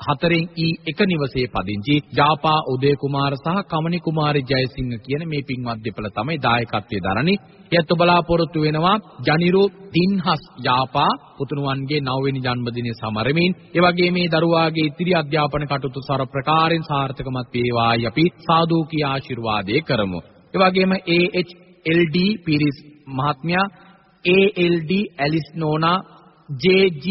හතරෙන් ඊ එක නිවසේ පදිංචි ජාපා උදේ කුමාර සහ කමනි කුමාරි ජයසිංහ කියන මේ පින්වත් දෙපළ තමයි දායකත්වයේ දරන්නේ. එයත් බලාපොරොත්තු වෙනවා ජනිරු තින්හස් යාපා පුතුණුවන්ගේ 9 වෙනි ජන්මදිනය සමරමින් ඒ වගේ මේ දරුවාගේ ඉතිරි අධ්‍යාපන කටයුතු සර ප්‍රකාරයෙන් සාර්ථකමත් වේවායි අපි සාදු කී ආශිර්වාදයේ කරමු. ඒ වගේම AHLD පිරිස් මහත්මයා ALD ඇලිස් නෝනා JG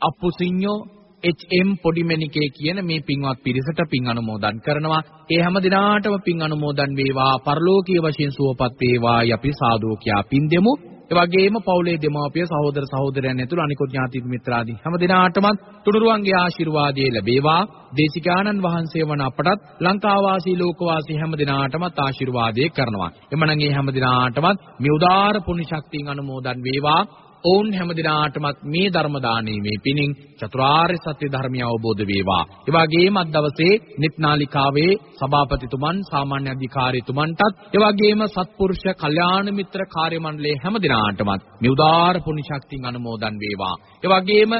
අපුසිඤ්ඤෝ HM පොඩිමැණිකේ කියන මේ පින්වත් පිරිසට පින් අනුමෝදන් කරනවා. ඒ හැම දිනාටම පින් අනුමෝදන් වේවා. පරලෝකීය වශයෙන් සුවපත් වේවායි අපි සාදු කියා පින් දෙමු. ඒ වගේම පවුලේ දෙමාපිය සහෝදර සහෝදරයන් ඇතුළු අනිකුත් ඥාති මිත්‍රාදී හැම දිනාටම තුනුරුවන්ගේ ආශිර්වාදය ලැබේවා. දේශිකානන් වහන්සේ වන අපටත් ලංකාවාසී ලෝකවාසී හැම දිනාටමත් ආශිර්වාදය කරනවා. එමනම් මේ හැම දිනාටමත් මේ උදාාර පුණ්‍ය ශක්තියෙන් අනුමෝදන් වේවා. ඔවුන් හැම දිනාටමත් මේ ධර්ම දානීමේ පිණින් චතුරාර්ය සත්‍ය ධර්මය අවබෝධ වේවා. ඒ වගේම අද දවසේ නිත්නාලිකාවේ සභාපතිතුමන් සාමාන්‍ය අධිකාරීතුමන්ටත් ඒ වගේම සත්පුරුෂ කල්යාණ මිත්‍ර කාර්ය මණ්ඩලයේ හැම දිනාටමත් මේ උදාාර පුණ්‍ය ශක්තියෙන් අනුමෝදන් වේවා. ඒ වගේම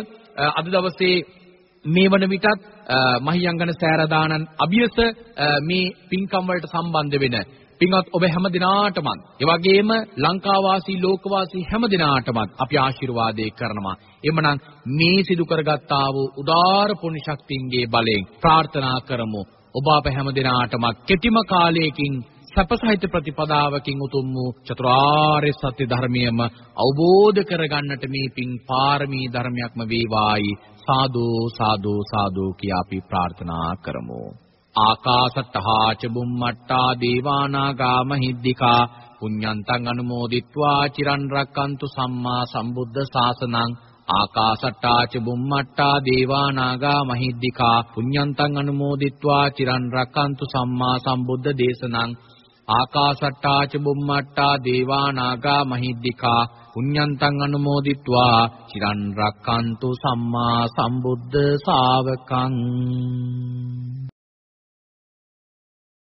අද දවසේ මේ වන විටත් මහියංගන සෑරදානන් අභියස මේ පින්කම් වලට සම්බන්ධ වෙන පින්වත් ඔබ හැම දිනාටමත් ඒ වගේම ලංකාවාසී ලෝකවාසී හැම දිනාටමත් අපි ආශිර්වාදේ කරනවා. එමනම් මේ සිදු කරගත්තා වූ උදාාර පුණ්‍ය ශක්තියන්ගේ බලයෙන් ප්‍රාර්ථනා කරමු. ඔබ අප හැම දිනාටමත් කෙටිම කාලයකින් සපසහිත ප්‍රතිපදාවකින් උතුම් වූ චතුරාර්ය සත්‍ය ධර්මයම අවබෝධ කරගන්නට මේ පින් පාරමී ධර්මයක්ම වේවායි සාදු සාදු සාදු කියා අපි ප්‍රාර්ථනා කරමු ආකාසට්ටහා ච බුම්මට්ටා දේවානාගා මහිද්దికා පුඤ්ඤන්තං අනුමෝදිත්වා චිරන් රක්칸තු සම්මා සම්බුද්ධ ශාසනං ආකාසට්ටා ච බුම්මට්ටා දේවානාගා මහිද්దికා පුඤ්ඤන්තං අනුමෝදිත්වා චිරන් රක්칸තු සම්මා සම්බුද්ධ දේශනං ආකාසට්ටා ච බුම්මට්ටා දේවානාගා මහිද්దికා පුඤ්ඤන්තං අනුමෝදිත්වා චිරන් රක්칸තු සම්මා සම්බුද්ධ ශාවකං